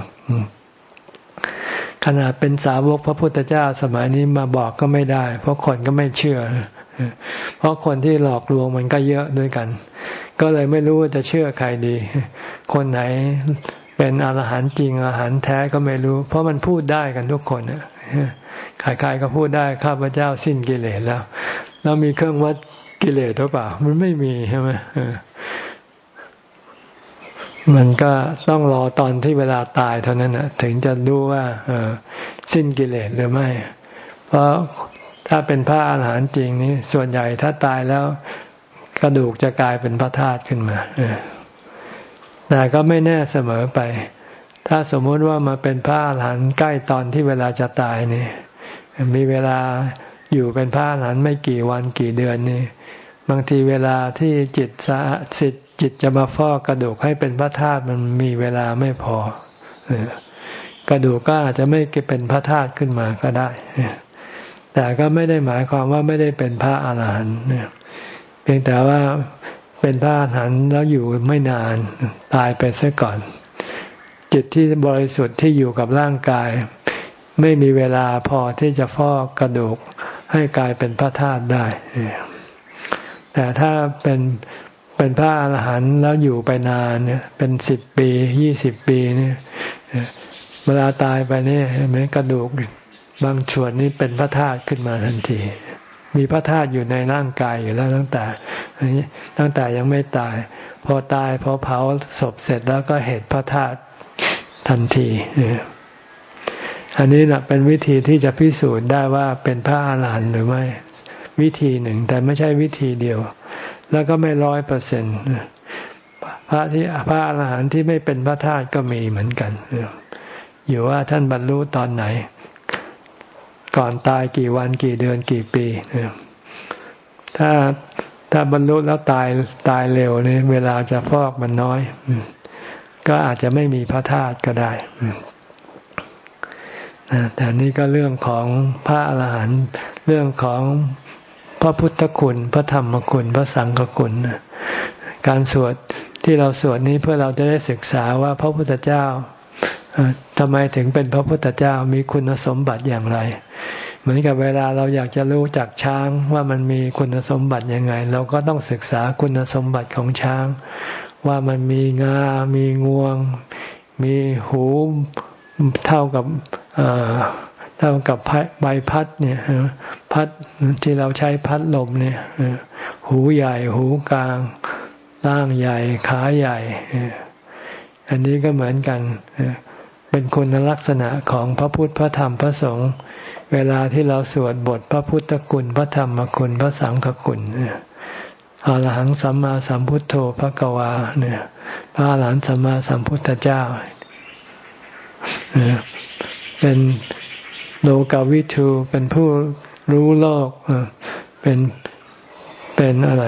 ขนาดเป็นสาวกพระพุทธเจ้าสมัยนี้มาบอกก็ไม่ได้ เพราะคนก็ไม่เชื่อ เพราะคนที่หลอกลวงมันก็เยอะด้วยกัน ก็เลยไม่รู้ว่าจะเชื่อใครดี คนไหนเป็นอรหันต์จริงอรหันต์แท้ก็ไม่รู้ เพราะมันพูดได้กันทุกคนใครๆก็พูดได้ข้าพเจ้าสิ้นกิเลสแล้วเรามีเครื่องวัดกิเลสหรือเปล่า มันไม่มีใช่ไหม มันก็ต้องรอตอนที่เวลาตายเท่านั้นนะถึงจะรู้ว่าเออสิ้นกิเลสหรือไม่ เพราะถ้าเป็นพระอาหารหันต์จริงนี่ส่วนใหญ่ถ้าตายแล้วกระดูกจะกลายเป็นพระธาตุขึ้นมาแต่ก็ไม่แน่เสมอไป ถ้าสมมติว่ามาเป็นพระอาหารหันต์ใกล้ตอนที่เวลาจะตายนี่มีเวลาอยู่เป็นพระอาหารหันต์ไม่กี่วันกี่เดือนนี่บางทีเวลาที่จิตสะสิทจิตจะมาฟอกกระดูกให้เป็นพระธาตุมันมีเวลาไม่พอกระดูกก็อาจจะไม่เป็นพระธาตุขึ้นมาก็ได้ แต่ก็ไม่ได้หมายความว่าไม่ได้เป็นพระอาหารหันต์เพียงแต่ว่าเป็นพระอาหารหันต์แล้วอยู่ไม่นานตายไปซะก่อน จิตที่บริสุทธิ์ที่อยู่กับร่างกาย ไม่มีเวลาพอที่จะฟอกกระดูกให้กลายเป็นพระธาตุได้ แต่ถ้าเป็น เป็นพระอาหารหันต์แล้วอยู่ไปนานเนี่ยเป็นสิบปียี่สิบปีเนี่ยเวลาตายไปเนี่ยเหมือนกระดูกบางส่วนนี้เป็นพระธาตุขึ้นมาทันที มีพระธาตุอยู่ในร่างกายอยู่แล้วตั้งแต่ตั้งแต่ยังไม่ตาย พอตายพอเผาศพเสร็จแล้วก็เห็นพระธาตุทันทีอันนี้แหละเป็นวิธีที่จะพิสูจน์ได้ว่าเป็นพระอาหารหันต์หรือไม่ วิธีหนึ่งแต่ไม่ใช่วิธีเดียว แล้วก็ไม่ร้อยเปอร์เซ็นต์พระที่พระอรหันต์ที่ไม่เป็นพระธาตุก็มีเหมือนกัน อยู่ว่าท่านบรรลุตอนไหน ก่อนตายกี่วันกี่เดือนกี่ปี ถ้าถ้าบรรลุแล้วตายตายเร็วนี่เวลาจะฟอกมันน้อย ก็อาจจะไม่มีพระธาตุก็ได้แต่นี่ก็เรื่องของพระอรหันต์เรื่องของ พระพุทธคุณ พระธรรมคุณ พระสังฆคุณการสวดที่เราสวดนี้เพื่อเราจะได้ศึกษาว่าพระพุทธเจ้าทำไมถึงเป็นพระพุทธเจ้ามีคุณสมบัติอย่างไร เหมือนกับเวลาเราอยากจะรู้จักช้างว่ามันมีคุณสมบัติยังไง เราก็ต้องศึกษาคุณสมบัติของช้าง ว่ามันมีงา มีงวง มีหูเท่ากับ เท่ากับใบพัดเนี่ยพัดที่เราใช้พัดลมเนี่ยหูใหญ่ หูกลางร่างใหญ่ ขาใหญ่ อันนี้ก็เหมือนกันเป็นคุณลักษณะของพระพุทธพระธรรมพระสงฆ์เวลาที่เราสวดบทพระพุทธคุณพระธรรมคุณพระสังฆคุณอรหังสัมมาสัมพุทโธพระกวาเนี่ยพระอรหันสัมมาสัมพุทธเจ้าเป็น โลกาวิทูเป็นผู้รู้โลกเป็นเป็นอะไร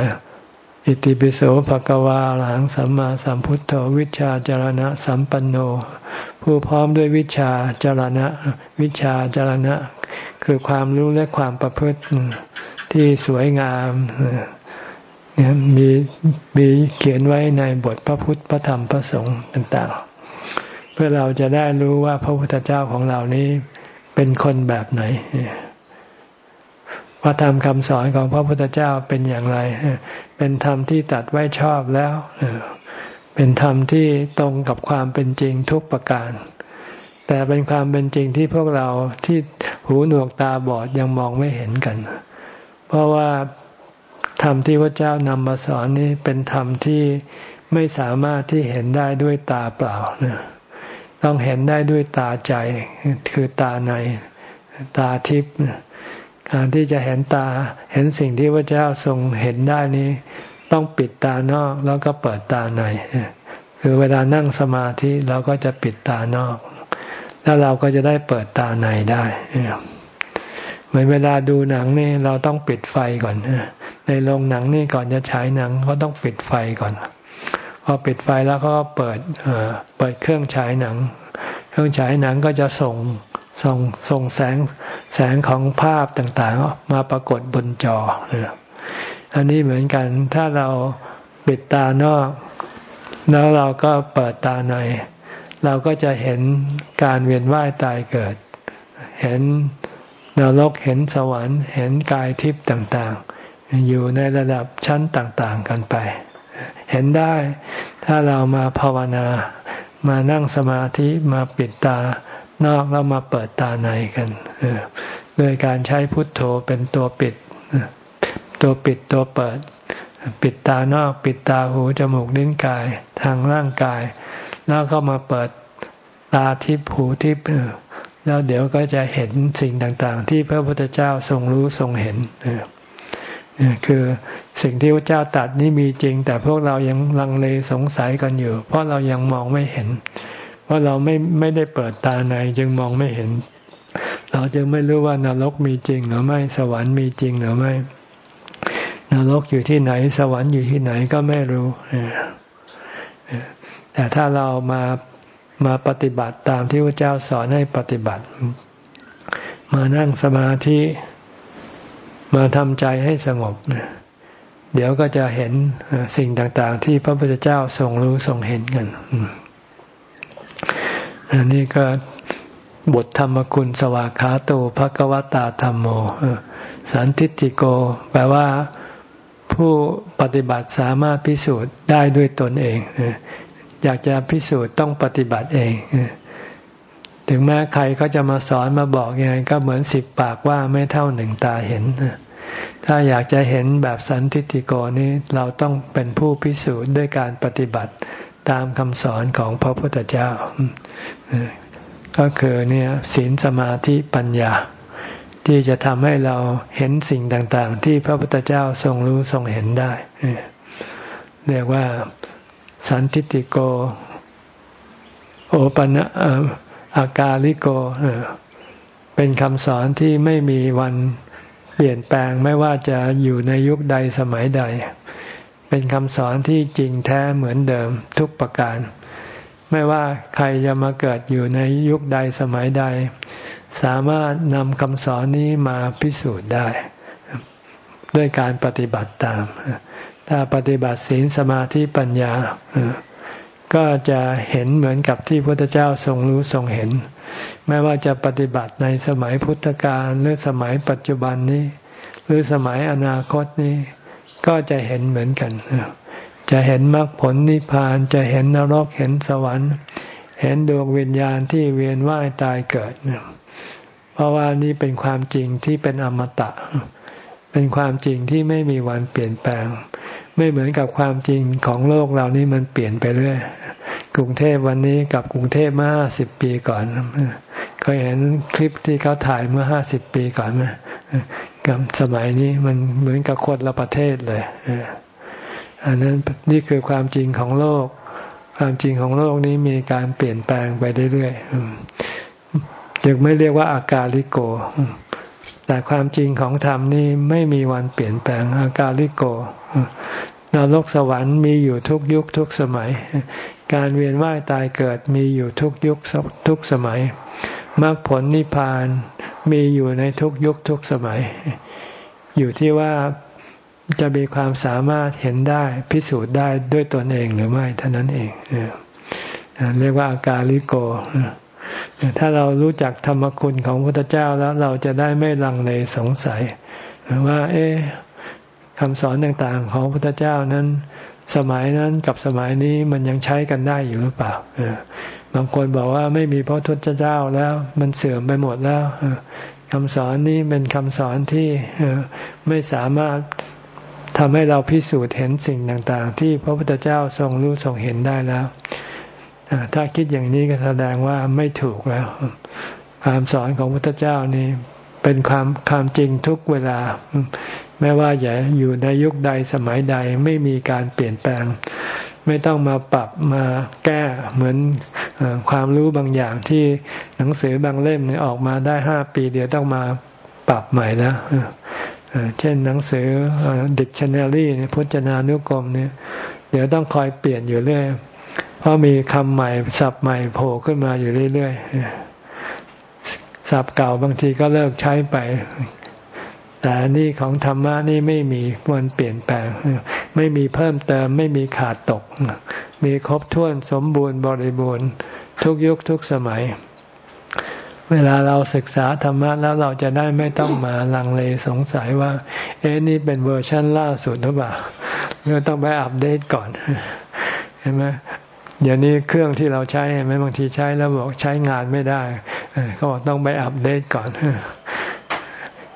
อิติปิโสภะกวาหลังสัมมาสัมพุทโธวิชาจารณะ สัมปันโน ผู้พร้อมด้วยวิชาจารณะ วิชาจารณะ คือความรู้และความประพฤติที่สวยงามเนี่ยมีมีเขียนไว้ในบทพระพุทธพระธรรมพระสงฆ์ต่าง ๆ เพื่อเราจะได้รู้ว่าพระพุทธเจ้าของเรานี้ เป็นคนแบบไหนพระธรรมคำสอนของพระพุทธเจ้าเป็นอย่างไร เป็นธรรมที่ตัดไว้ชอบแล้ว เป็นธรรมที่ตรงกับความเป็นจริงทุกประการ แต่เป็นความเป็นจริงที่พวกเราที่หูหนวกตาบอดยังมองไม่เห็นกัน เพราะว่าธรรมที่พระเจ้านำมาสอนนี้เป็นธรรมที่ไม่สามารถที่เห็นได้ด้วยตาเปล่านะ ต้องเห็นได้ด้วยตาใจคือตาในตาทิพย์การที่จะเห็นตาเห็นสิ่งที่พระเจ้าทรงเห็นได้นี้ ต้องปิดตานอกแล้วก็เปิดตาในคือเวลานั่งสมาธิเราก็จะปิดตานอก แล้วเราก็จะได้เปิดตาในได้เหมือนเวลาดูหนังนี่เราต้องปิดไฟก่อนในโรงหนังนี่ก่อนจะฉายหนังเขาต้องปิดไฟก่อน พอปิดไฟแล้วก็เปิดเปิดเครื่องฉายหนัง เครื่องฉายหนังก็จะส่งส่งส่งแสงแสงของภาพต่างๆ มาปรากฏบนจอ อันนี้เหมือนกันถ้าเราปิดตานอก แล้วเราก็เปิดตาใน เราก็จะเห็นการเวียนว่ายตายเกิด เห็นนรกเห็นสวรรค์ เห็นกายทิพย์ต่างๆ อยู่ในระดับชั้นต่างๆกันไป เห็นได้ ถ้าเรามาภาวนา มานั่งสมาธิมาปิดตานอกแล้วมาเปิดตาในกันโดยการใช้พุทโธเป็นตัวปิด ตัวปิดตัวเปิด ปิดตานอก ปิดตาหูจมูกลิ้นกายทางร่างกาย แล้วก็มาเปิดตาทิพหูทิพแล้วเดี๋ยวก็จะเห็นสิ่งต่างๆ ที่พระพุทธเจ้าทรงรู้ทรงเห็น คือสิ่งที่พระเจ้าตัดนี่มีจริง แต่พวกเรายังลังเลสงสัยกันอยู่ เพราะเรายังมองไม่เห็น เพราะเราไม่ไม่ได้เปิดตาในจึงมองไม่เห็น เราจึงไม่รู้ว่านรกมีจริงหรือไม่สวรรค์มีจริงหรือไม่นรกอยู่ที่ไหน สวรรค์อยู่ที่ไหนก็ไม่รู้แต่ถ้าเรามามาปฏิบัติตามที่พระเจ้าสอนให้ปฏิบัติ มานั่งสมาธิ มาทำใจให้สงบ เดี๋ยวก็จะเห็นสิ่งต่างๆ ที่พระพุทธเจ้าทรงรู้ทรงเห็นกันอันนี้ก็บทธรรมคุณสวากขาโตภกวตาธรรมโมสันทิติโก แปลว่าผู้ปฏิบัติสามารถพิสูจน์ได้ด้วยตนเอง อยากจะพิสูจน์ต้องปฏิบัติเอง ถึงแม้ใครเขาจะมาสอนมาบอกยังไงก็เหมือนสิบปากว่าไม่เท่าหนึ่งตาเห็น ถ้าอยากจะเห็นแบบสันทิติโกนี้เราต้องเป็นผู้พิสูจน์ด้วยการปฏิบัติตามคำสอนของพระพุทธเจ้า ก็คือเนี่ยศีลสมาธิปัญญา ที่จะทำให้เราเห็นสิ่งต่าง ๆ ที่พระพุทธเจ้าทรงรู้ทรงเห็นได้ เรียกว่าสันทิติโก โอปัญอากาลิโกเป็นคำสอนที่ไม่มีวัน เปลี่ยนแปลงไม่ว่าจะอยู่ในยุคใดสมัยใด เป็นคำสอนที่จริงแท้เหมือนเดิมทุกประการไไม่ว่าใครจะมาเกิดอยู่ในยุคใดสมัยใด สามารถนำคำสอนนี้มาพิสูจน์ได้ ด้วยการปฏิบัติตาม ถ้าปฏิบัติศีลสมาธิปัญญา ก็จะเห็นเหมือนกับที่พระพุทธเจ้าทรงรู้ทรงเห็น ไม่ว่าจะปฏิบัติในสมัยพุทธกาลหรือสมัยปัจจุบันนี้ หรือสมัยอนาคตนี้ ก็จะเห็นเหมือนกัน จะเห็นมรรคผลนิพพานจะเห็นนรกเห็นสวรรค์ เห็นดวงวิญญาณที่เวียนว่ายตายเกิด เพราะว่านี่เป็นความจริงที่เป็นอมตะเเป็นความจริงที่ไม่มีวันเปลี่ยนแปลง ไม่เหมือนกับความจริงของโลกเรานี่มันเปลี่ยนไปเรื่อยกรุงเทพวันนี้กับกรุงเทพเมื่อห้าสิบปีก่อนเคยเห็นคลิปที่เขาถ่ายเมื่อห้าสิบปีก่อนไหมกับสมัยนี้มันเหมือนกับคนละประเทศเลยอันนั้นนี่คือความจริงของโลก ความจริงของโลกนี้มีการเปลี่ยนแปลงไปเรื่อยๆจึงไม่เรียกว่าอากาลิโก แต่ความจริงของธรรมนี่ไม่มีวันเปลี่ยนแปลงอากาลิโกนรกสวรรค์มีอยู่ทุกยุคทุกสมัย การเวียนว่ายตายเกิดมีอยู่ทุกยุคทุกสมัยมรรคผลนิพพานมีอยู่ในทุกยุคทุกสมัย อยู่ที่ว่าจะมีความสามารถเห็นได้พิสูจน์ได้ด้วยตนเองหรือไม่เท่านั้นเองเรียกว่าอาการลิโก ถ้าเรารู้จักธรรมคุณของพระพุทธเจ้าแล้วเราจะได้ไม่ลังเลสงสัย ว่า เอ๊ะคำสอนต่างๆ ของพระพุทธเจ้านั้น สมัยนั้นกับสมัยนี้มันยังใช้กันได้อยู่หรือเปล่าบางคนบอกว่าไม่มีพระพุทธเจ้าแล้วมันเสื่อมไปหมดแล้วคำสอนนี้เป็นคำสอนที่ไม่สามารถทำให้เราพิสูจน์เห็นสิ่งต่างๆ ที่พระพุทธเจ้าทรงรู้ทรงเห็นได้แล้ว ถ้าคิดอย่างนี้ก็แสดงว่าไม่ถูกแล้วความสอนของพุทธเจ้านี่เป็นความความจริงทุกเวลา ไม่ว่าจะอยู่ในยุคใดสมัยใดไม่มีการเปลี่ยนแปลง ไม่ต้องมาปรับมาแก้เหมือนความรู้บางอย่างที่หนังสือบางเล่มเนี่ยออกมาได้ห้าปีเดียวต้องมาปรับใหม่แล้วเช่นหนังสือ dictionary พจนานุกรมเนี่ยเดี๋ยวต้องคอยเปลี่ยนอยู่เรื่อย เพราะมีคำใหม่ศัพท์ใหม่โผล่ขึ้นมาอยู่เรื่อยๆศัพท์เก่าบางทีก็เลิกใช้ไป แต่นี่ของธรรมะนี่ไม่มีวันเปลี่ยนแปลง ไม่มีเพิ่มเติมไม่มีขาดตก มีครบถ้วนสมบูรณ์บริบูรณ์ ทุกยุคทุกสมัย เวลาเราศึกษาธรรมะแล้วเราจะได้ไม่ต้องมาลังเลสงสัยว่า เอ๊ะนี่เป็นเวอร์ชันล่าสุดหรือเปล่าเราต้องไปอัปเดตก่อนเห็นไหม เดี๋ยวนี้เครื่องที่เราใช้เห็นไหมบางทีใช้แล้วบอกใช้งานไม่ได้เขาบอกต้องไปอัปเดตก่อน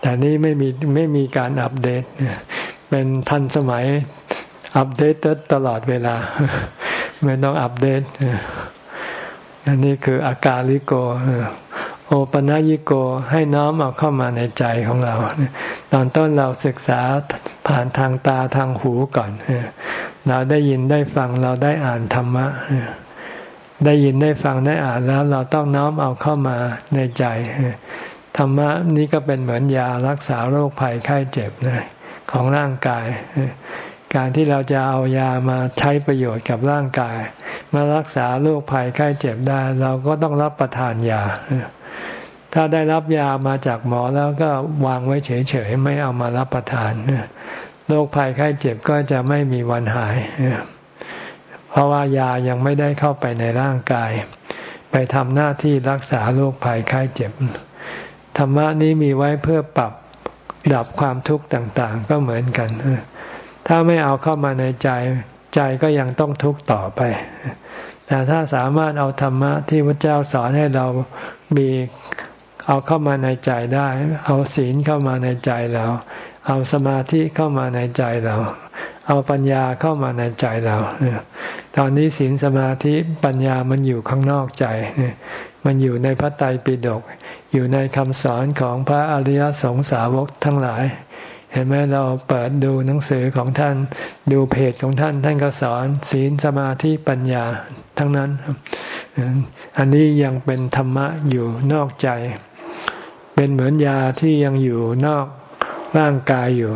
แต่นี่ไม่มีไม่มีการอัปเดตเป็นทันสมัยอัปเดตตลอดเวลา ไม่ต้องอัปเดตอันนี้คืออาการลิโก โอปนัญิโกให้น้อมเอาเข้ามาในใจของเรา ตอนต้นเราศึกษาผ่านทางตาทางหูก่อน เราได้ยินได้ฟังเราได้อ่านธรรมะ ได้ยินได้ฟังได้อ่านแล้วเราต้องน้อมเอาเข้ามาในใจ ธรรมะนี้ก็เป็นเหมือนยารักษาโรคภัยไข้เจ็บนะของร่างกาย การที่เราจะเอายามาใช้ประโยชน์กับร่างกาย มารักษาโรคภัยไข้เจ็บได้ เราก็ต้องรับประทานยา ถ้าได้รับยามาจากหมอแล้วก็วางไว้เฉยๆไม่เอามารับประทานโรคภัยไข้เจ็บก็จะไม่มีวันหาย เพราะว่ายายังไม่ได้เข้าไปในร่างกาย ไปทำหน้าที่รักษาโรคภัยไข้เจ็บ ธรรมะนี้มีไว้เพื่อปรับดับความทุกข์ต่างๆ ก็เหมือนกัน ถ้าไม่เอาเข้ามาในใจใจก็ยังต้องทุกข์ต่อไป แต่ถ้าสามารถเอาธรรมะที่พระเจ้าสอนให้เรามี เอาเข้ามาในใจได้ เอาศีลเข้ามาในใจเรา เอาสมาธิเข้ามาในใจเรา เอาปัญญาเข้ามาในใจเราตอนนี้ศีลสมาธิปัญญามันอยู่ข้างนอกใจ มันอยู่ในพระไตรปิฎกอยู่ในคำสอนของพระอริยสงสาวกทั้งหลายเห็นไหมเราเปิดดูหนังสือของท่าน ดูเพจของท่าน ท่านก็สอนศีลสมาธิปัญญาทั้งนั้น อันนี้ยังเป็นธรรมะอยู่นอกใจ เป็นเหมือนยาที่ยังอยู่นอกร่างกายอยู่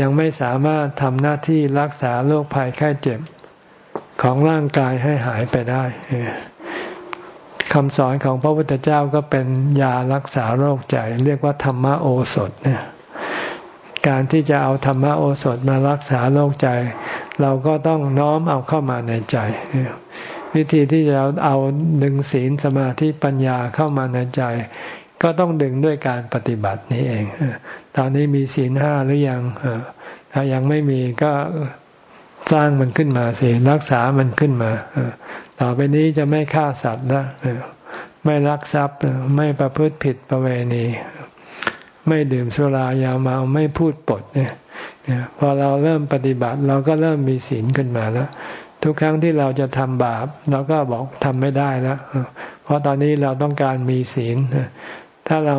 ยังไม่สามารถทำหน้าที่รักษาโรคภัยไข้เจ็บของร่างกายให้หายไปได้คำสอนของพระพุทธเจ้าก็เป็นยารักษาโรคใจ เรียกว่าธรรมโอสถเนี่ยการที่จะเอาธรรมโอสถมารักษาโรคใจ เราก็ต้องน้อมเอาเข้ามาในใจ วิธีที่จะเอาดึงศีลสมาธิปัญญาเข้ามาในใจ ก็ต้องดึงด้วยการปฏิบัตินี้เอง ตอนนี้มีศีลห้าหรือยัง ถ้ายังไม่มีก็สร้างมันขึ้นมาสิรักษามันขึ้นมา ต่อไปนี้จะไม่ฆ่าสัตว์นะไม่ลักทรัพย์ ไม่ประพฤติผิดประเวณี ไม่ดื่มสุรายาเมาไม่พูดปดเนี่ยพอเราเริ่มปฏิบัติเราก็เริ่มมีศีลขึ้นมาแล้ว ทุกครั้งที่เราจะทำบาป เราก็บอกทำไม่ได้แล้วเพราะตอนนี้เราต้องการมีศีล ถ้าเรา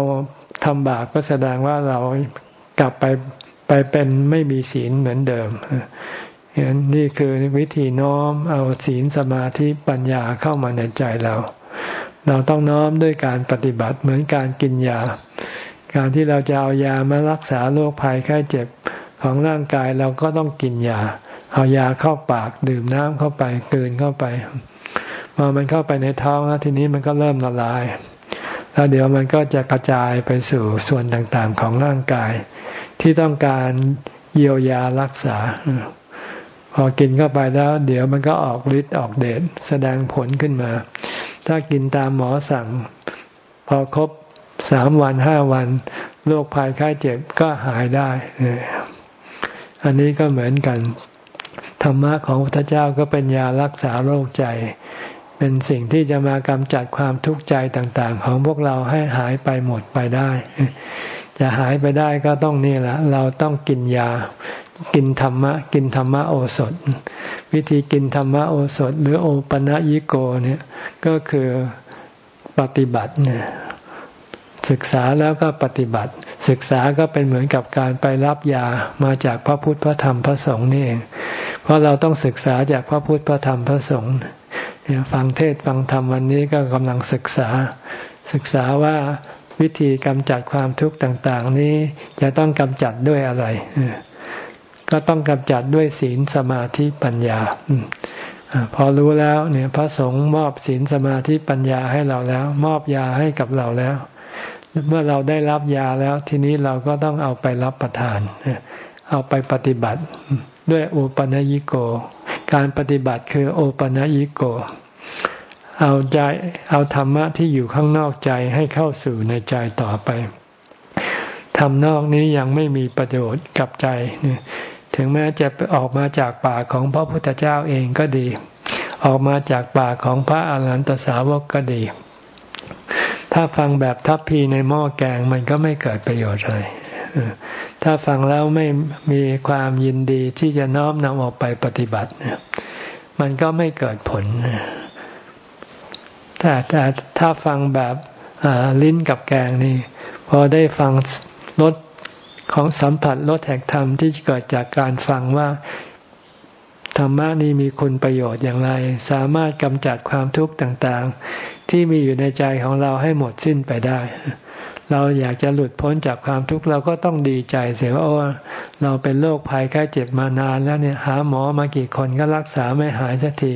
ทำบาปก็แสดงว่าเรากลับไปไปเป็นไม่มีศีลเหมือนเดิมนี่คือวิธีน้อมเอาศีลสมาธิปัญญาเข้ามาในใจเรา เราต้องน้อมด้วยการปฏิบัติเหมือนการกินยา การที่เราจะเอายามารักษาโรคภัยไข้เจ็บของร่างกายเราก็ต้องกินยา เอายาเข้าปากดื่มน้ำเข้าไปกลืนเข้าไปพอมันเข้าไปในท้องแล้วทีนี้มันก็เริ่มละลาย แล้วเดี๋ยวมันก็จะกระจายไปสู่ส่วนต่างๆของร่างกาย ที่ต้องการเยียวยารักษา พอกินเข้าไปแล้ว เดี๋ยวมันก็ออกฤทธิ์ออกเดชแสดงผลขึ้นมา ถ้ากินตามหมอสั่ง พอครบสามวันห้าวันโรคภัยไข้เจ็บก็หายได้ อันนี้ก็เหมือนกัน ธรรมะของพระเจ้าก็เป็นยารักษาโรคใจ เป็นสิ่งที่จะมากำจัดความทุกข์ใจต่างๆ ของพวกเราให้หายไปหมดไปได้ จะหายไปได้ก็ต้องนี่แหละ เราต้องกินยา กินธรรมะ กินธรรมะโอสถ วิธีกินธรรมะโอสถ หรือโอปะยิโกเนี่ยก็คือปฏิบัติเนี่ยศึกษาแล้วก็ปฏิบัติ ศึกษาก็เป็นเหมือนกับการไปรับยามาจากพระพุทธพระธรรมพระสงฆ์นี่เอง เพราะเราต้องศึกษาจากพระพุทธพระธรรมพระสงฆ์ ฟังเทศฟังธรรมวันนี้ก็กำลังศึกษา ศึกษาว่าวิธีกำจัดความทุกข์ต่าง ๆ นี้จะต้องกำจัดด้วยอะไร ก็ต้องกำจัดด้วยศีลสมาธิปัญญาพอรู้แล้วเนี่ยพระสงฆ์มอบศีลสมาธิปัญญาให้เราแล้ว มอบยาให้กับเราแล้ว เมื่อเราได้รับยาแล้ว ทีนี้เราก็ต้องเอาไปรับประทาน เอาไปปฏิบัติด้วยโอปัญญิโก การปฏิบัติคือโอปัญิโก เอาใจเอาธรรมะที่อยู่ข้างนอกใจให้เข้าสู่ในใจต่อไปทำนอกนี้ยังไม่มีประโยชน์กับใจ ถึงแม้จะออกมาจากปากของพระพุทธเจ้าเองก็ดี ออกมาจากปากของพระอาหารหันตสาวกก็ดี ถ้าฟังแบบทัพพีในหม้อแกงมันก็ไม่เกิดประโยชน์เลย ถ้าฟังแล้วไม่มีความยินดีที่จะน้อมนำออกไปปฏิบัติ มันก็ไม่เกิดผล แต่แต่ถ้าฟังแบบลิ้นกับแกงนี่ พอได้ฟังรสของสัมผัสรสแห่งธรรมที่เกิดจากการฟังว่าธรรมะนี้มีคุณประโยชน์อย่างไร สามารถกำจัดความทุกข์ต่างๆ ที่มีอยู่ในใจของเราให้หมดสิ้นไปได้ เราอยากจะหลุดพ้นจากความทุกข์เราก็ต้องดีใจเสียว่าโอ้เราเป็นโรคภัยแค่เจ็บมานานแล้วเนี่ยหาหมอมากี่คนก็รักษาไม่หายสักที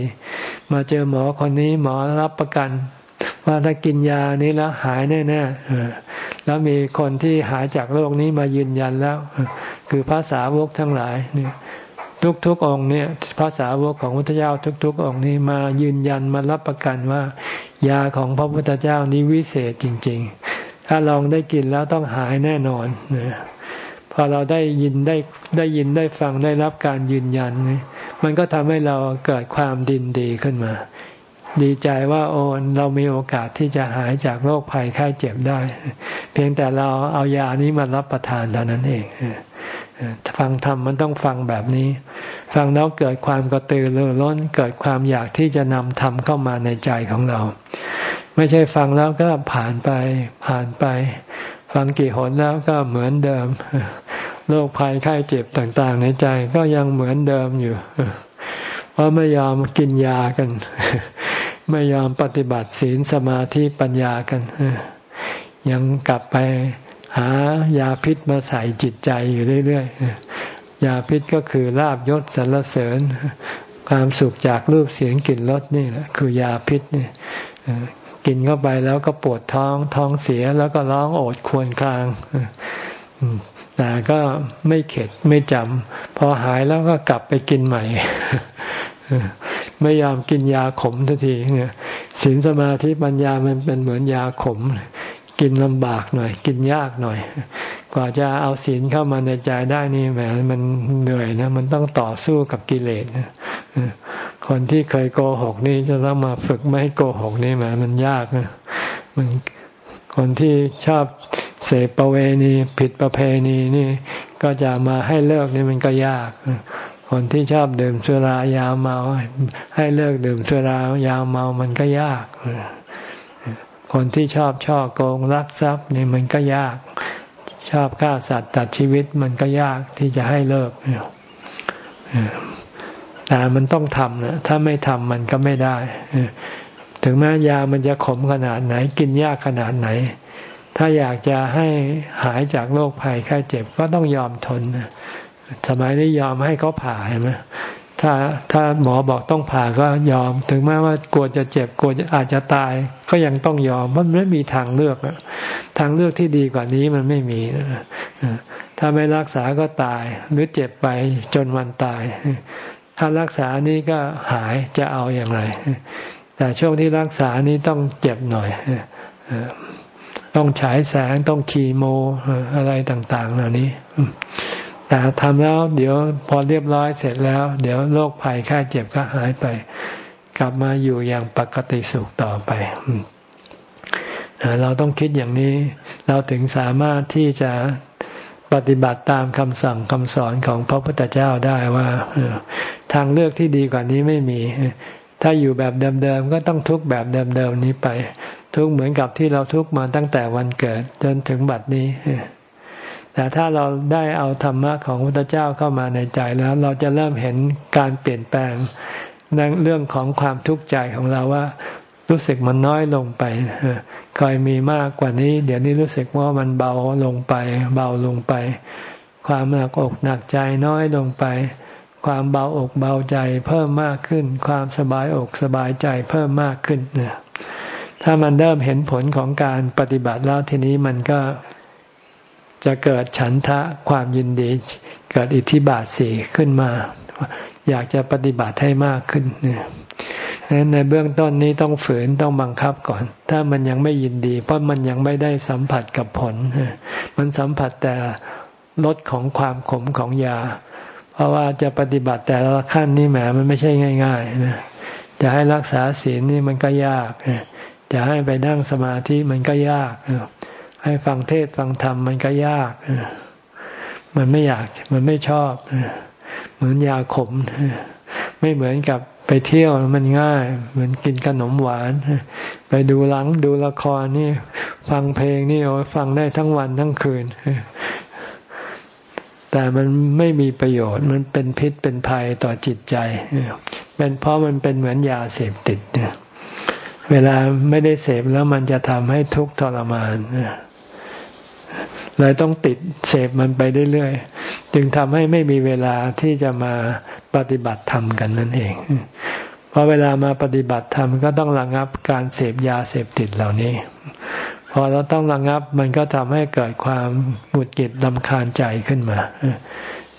มาเจอหมอคนนี้หมอรับประกัน ว่าถ้ากินยานี้แล้วหายแน่ๆแล้วมีคนที่หายจากโรคนี้มายืนยันแล้ว คือภาษาวกทั้งหลายนี่ทุกๆองค์เนี่ยภาษาวกของพระพุทธเจ้าทุกๆองค์นี้มายืนยันมารับประกันว่า ยาของพระพุทธเจ้านี้วิเศษจริง ๆ ถ้าลองได้กินแล้วต้องหายแน่นอนนะพอเราได้ยินได้ได้ยินได้ฟังได้รับการยืนยันมันก็ทำให้เราเกิดความดินดีขึ้นมา ดีใจว่าโอ้เรามีโอกาสที่จะหายจากโรคภัยไข้เจ็บได้ เพียงแต่เราเอายานี้มารับประทานเท่านั้นเองฟังธรรมมันต้องฟังแบบนี้ ฟังแล้วเกิดความกระตือรือร้น เกิดความอยากที่จะนำธรรมเข้ามาในใจของเรา ไม่ใช่ฟังแล้วก็ผ่านไปผ่านไป ฟังกี่หนแล้วก็เหมือนเดิมโรคภัยไข้เจ็บต่าง ๆ ในใจก็ยังเหมือนเดิมอยู่ เพราะไม่ยอมกินยากัน ไม่ยอมปฏิบัติศีลสมาธิปัญญากัน ยังกลับไปหายาพิษมาใส่จิตใจอยู่เรื่อยๆ ยาพิษก็คือลาบยศสรรเสริญ ความสุขจากรูปเสียงกลิ่นรสนี่แหละคือยาพิษนี่ กินเข้าไปแล้วก็ปวดท้องท้องเสียแล้วก็ร้องโอดครวญครางแต่ก็ไม่เข็ดไม่จำพอหายแล้วก็กลับไปกินใหม่ไม่ยอมกินยาขมทันทีเนี่ยศีลสมาธิปัญญามันเป็นเหมือนยาขม กินลำบากหน่อย กินยากหน่อย กว่าจะเอาศีลเข้ามาในใจได้นี่แหมมันเหนื่อยนะ มันต้องต่อสู้กับกิเลสนะ คนที่เคยโกหกนี่จะต้องมาฝึกไม่ให้โกหกนี่แหมมันยากนะมันคนที่ชอบเสพประเวณีผิดประเพณีนี่ ก็จะมาให้เลิกนี่มันก็ยาก คนที่ชอบดื่มสุรายาเมา ให้เลิกดื่มสุรายาเมามันก็ยาก คนที่ชอบช่อโกงรักทรัพย์นี่มันก็ยาก ชอบฆ่าสัตว์ตัดชีวิตมันก็ยากที่จะให้เลิก แต่มันต้องทำนะถ้าไม่ทำมันก็ไม่ได้ ถึงแม้ยามันจะขมขนาดไหน กินยากขนาดไหน ถ้าอยากจะให้หายจากโรคภัยไข้เจ็บก็ต้องยอมทนสมัยนี้ยอมให้เขาผ่าใช่ไหมถ้าถ้าหมอบอกต้องผ่าก็ยอม ถึงแม้ว่ากลัวจะเจ็บกลัวจะอาจจะตาย ก็ยังต้องยอมเพราะมันไม่มีทางเลือกทางเลือกที่ดีกว่านี้มันไม่มีถ้าไม่รักษาก็ตาย หรือเจ็บไปจนวันตาย ถ้ารักษานี้ก็หายจะเอาอย่างไร แต่ช่วงที่รักษานี้ต้องเจ็บหน่อยต้องฉายแสงต้องคีโมอะไรต่าง ๆ เหล่านี้ แต่ทำแล้ว เดี๋ยวพอเรียบร้อยเสร็จแล้ว เดี๋ยวโรคภัยแค่เจ็บก็หายไป กลับมาอยู่อย่างปกติสุขต่อไปเราต้องคิดอย่างนี้ เราถึงสามารถที่จะปฏิบัติตามคำสั่งคำสอนของพระพุทธเจ้าได้ว่า ทางเลือกที่ดีกว่านี้ไม่มี ถ้าอยู่แบบเดิมๆก็ต้องทุกแบบเดิมๆนี้ไป ทุกเหมือนกับที่เราทุกมาตั้งแต่วันเกิดจนถึงบัดนี้ แต่ถ้าเราได้เอาธรรมะของพระพุทธเจ้าเข้ามาในใจแล้ว เราจะเริ่มเห็นการเปลี่ยนแปลงในเรื่องของความทุกข์ใจของเราว่ารู้สึกมันน้อยลงไปเคยมีมากกว่านี้ เดี๋ยวนี้รู้สึกว่ามันเบาลงไป เบาลงไป ความหนักอกหนักใจน้อยลงไป ความเบาอกเบาใจเพิ่มมากขึ้น ความสบายอกสบายใจเพิ่มมากขึ้นเนี่ยถ้ามันเริ่มเห็นผลของการปฏิบัติแล้วทีนี้มันก็จะเกิดฉันทะความยินดี เกิดอิทธิบาทสี่ขึ้นมา อยากจะปฏิบัติให้มากขึ้นเนี่ยในเบื้องต้นนี้ต้องฝืนต้องบังคับก่อน ถ้ามันยังไม่ยินดี เพราะมันยังไม่ได้สัมผัสกับผล มันสัมผัสแต่ลดของความขมของยา เพราะว่าจะปฏิบัติแต่ละขั้นนี่แหมมันไม่ใช่ง่ายๆนะจะให้รักษาศีลนี่มันก็ยากจะให้ไปนั่งสมาธิมันก็ยาก ให้ฟังเทศฟังธรรมมันก็ยาก มันไม่อยากมันไม่ชอบ เหมือนยาขม ไม่เหมือนกับไปเที่ยวมันง่าย เหมือนกินขนมหวาน ไปดูหลังดูละครนี่ ฟังเพลงนี่โอ้ฟังได้ทั้งวันทั้งคืน แต่มันไม่มีประโยชน์ มันเป็นพิษเป็นภัยต่อจิตใจ เป็นเพราะมันเป็นเหมือนยาเสพติด เวลาไม่ได้เสพแล้วมันจะทำให้ทุกข์ทรมานเลยต้องติดเสพมันไปเรื่อยๆ จึงทำให้ไม่มีเวลาที่จะมาปฏิบัติธรรมกันนั่นเอง เพราะเวลามาปฏิบัติธรรมก็ต้องระงับการเสพยาเสพติดเหล่านี้ พอเราต้องระงับมันก็ทำให้เกิดความหงุดหงิดลำคาญใจขึ้นมา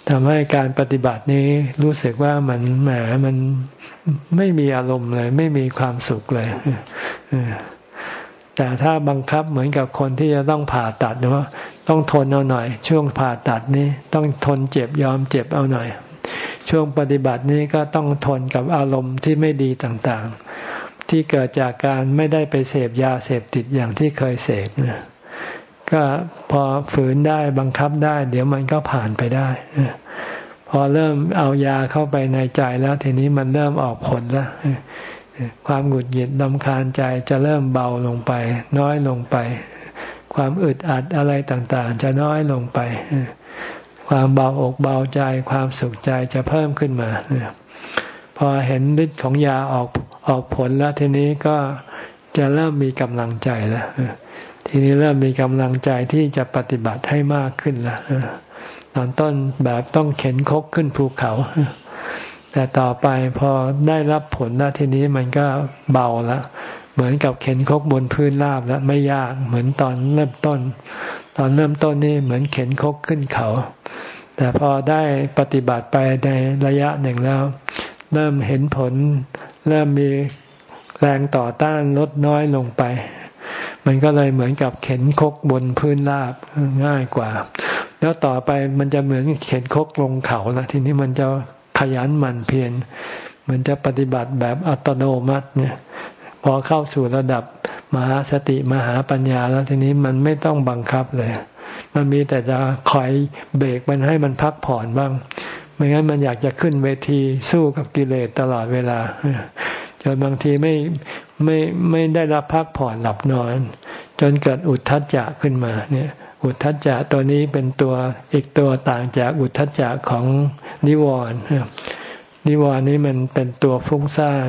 ทำให้การปฏิบัตินี้รู้สึกว่ามันแหมมันไม่มีอารมณ์เลย ไม่มีความสุขเลยแต่ถ้าบังคับเหมือนกับคนที่จะต้องผ่าตัดหรือว่าต้องทนเอาหน่อย ช่วงผ่าตัดนี้ต้องทนเจ็บยอมเจ็บเอาหน่อย ช่วงปฏิบัตินี้ก็ต้องทนกับอารมณ์ที่ไม่ดีต่าง ที่เกิดจากการไม่ได้ไปเสพยาเสพติดอย่างที่เคยเสพนะก็พอฝืนได้บังคับได้ เดี๋ยวมันก็ผ่านไปได้พอเริ่มเอายาเข้าไปในใจแล้ว ทีนี้มันเริ่มออกผลแล้วความหงุดหงิดดำคาญใจจะเริ่มเบาลงไป น้อยลงไป ความอึดอัดอะไรต่างๆ จะน้อยลงไป ความเบาอกเบาใจ ความสุขใจจะเพิ่มขึ้นมาพอเห็นฤทธิ์ของยาออก ออกผลแล้วทีนี้ก็จะเริ่มมีกำลังใจแล้วทีนี้เริ่มมีกำลังใจที่จะปฏิบัติให้มากขึ้นแล้วตอนต้นแบบต้องเข็นคกขึ้นภูเขา แต่ต่อไปพอได้รับผลแล้วทีนี้มันก็เบาแล้วเหมือนกับเข็นคกบนพื้นราบแล้วไม่ยากเหมือนตอนเริ่มต้น ตอนเริ่มต้นนี่เหมือนเข็นคกขึ้นเขา แต่พอได้ปฏิบัติไปในระยะหนึ่งแล้ว เริ่มเห็นผล เริ่มมีแรงต่อต้านลดน้อยลงไป มันก็เลยเหมือนกับเข็นคกบนพื้นราบง่ายกว่า แล้วต่อไปมันจะเหมือนเข็นคกลงเขาละทีนี้มันจะขยันหมั่นเพียรมันจะปฏิบัติแบบอัตโนมัติเนี่ย พอเข้าสู่ระดับมหาสติมหาปัญญาแล้วทีนี้มันไม่ต้องบังคับเลย มันมีแต่จะคอยเบรกมันให้มันพักผ่อนบ้าง ไม่งั้นมันอยากจะขึ้นเวทีสู้กับกิเลสตลอดเวลาจนบางทีไม่ไม่ไม่ได้รับพักผ่อนหลับนอน จนเกิดอุทธัจจะขึ้นมาเนี่ย อุทธัจจะตัวนี้เป็นตัวอีกตัวต่างจากอุทธัจจะของนิวรณ์นิวรณ์นี้มันเป็นตัวฟุ้งซ่าน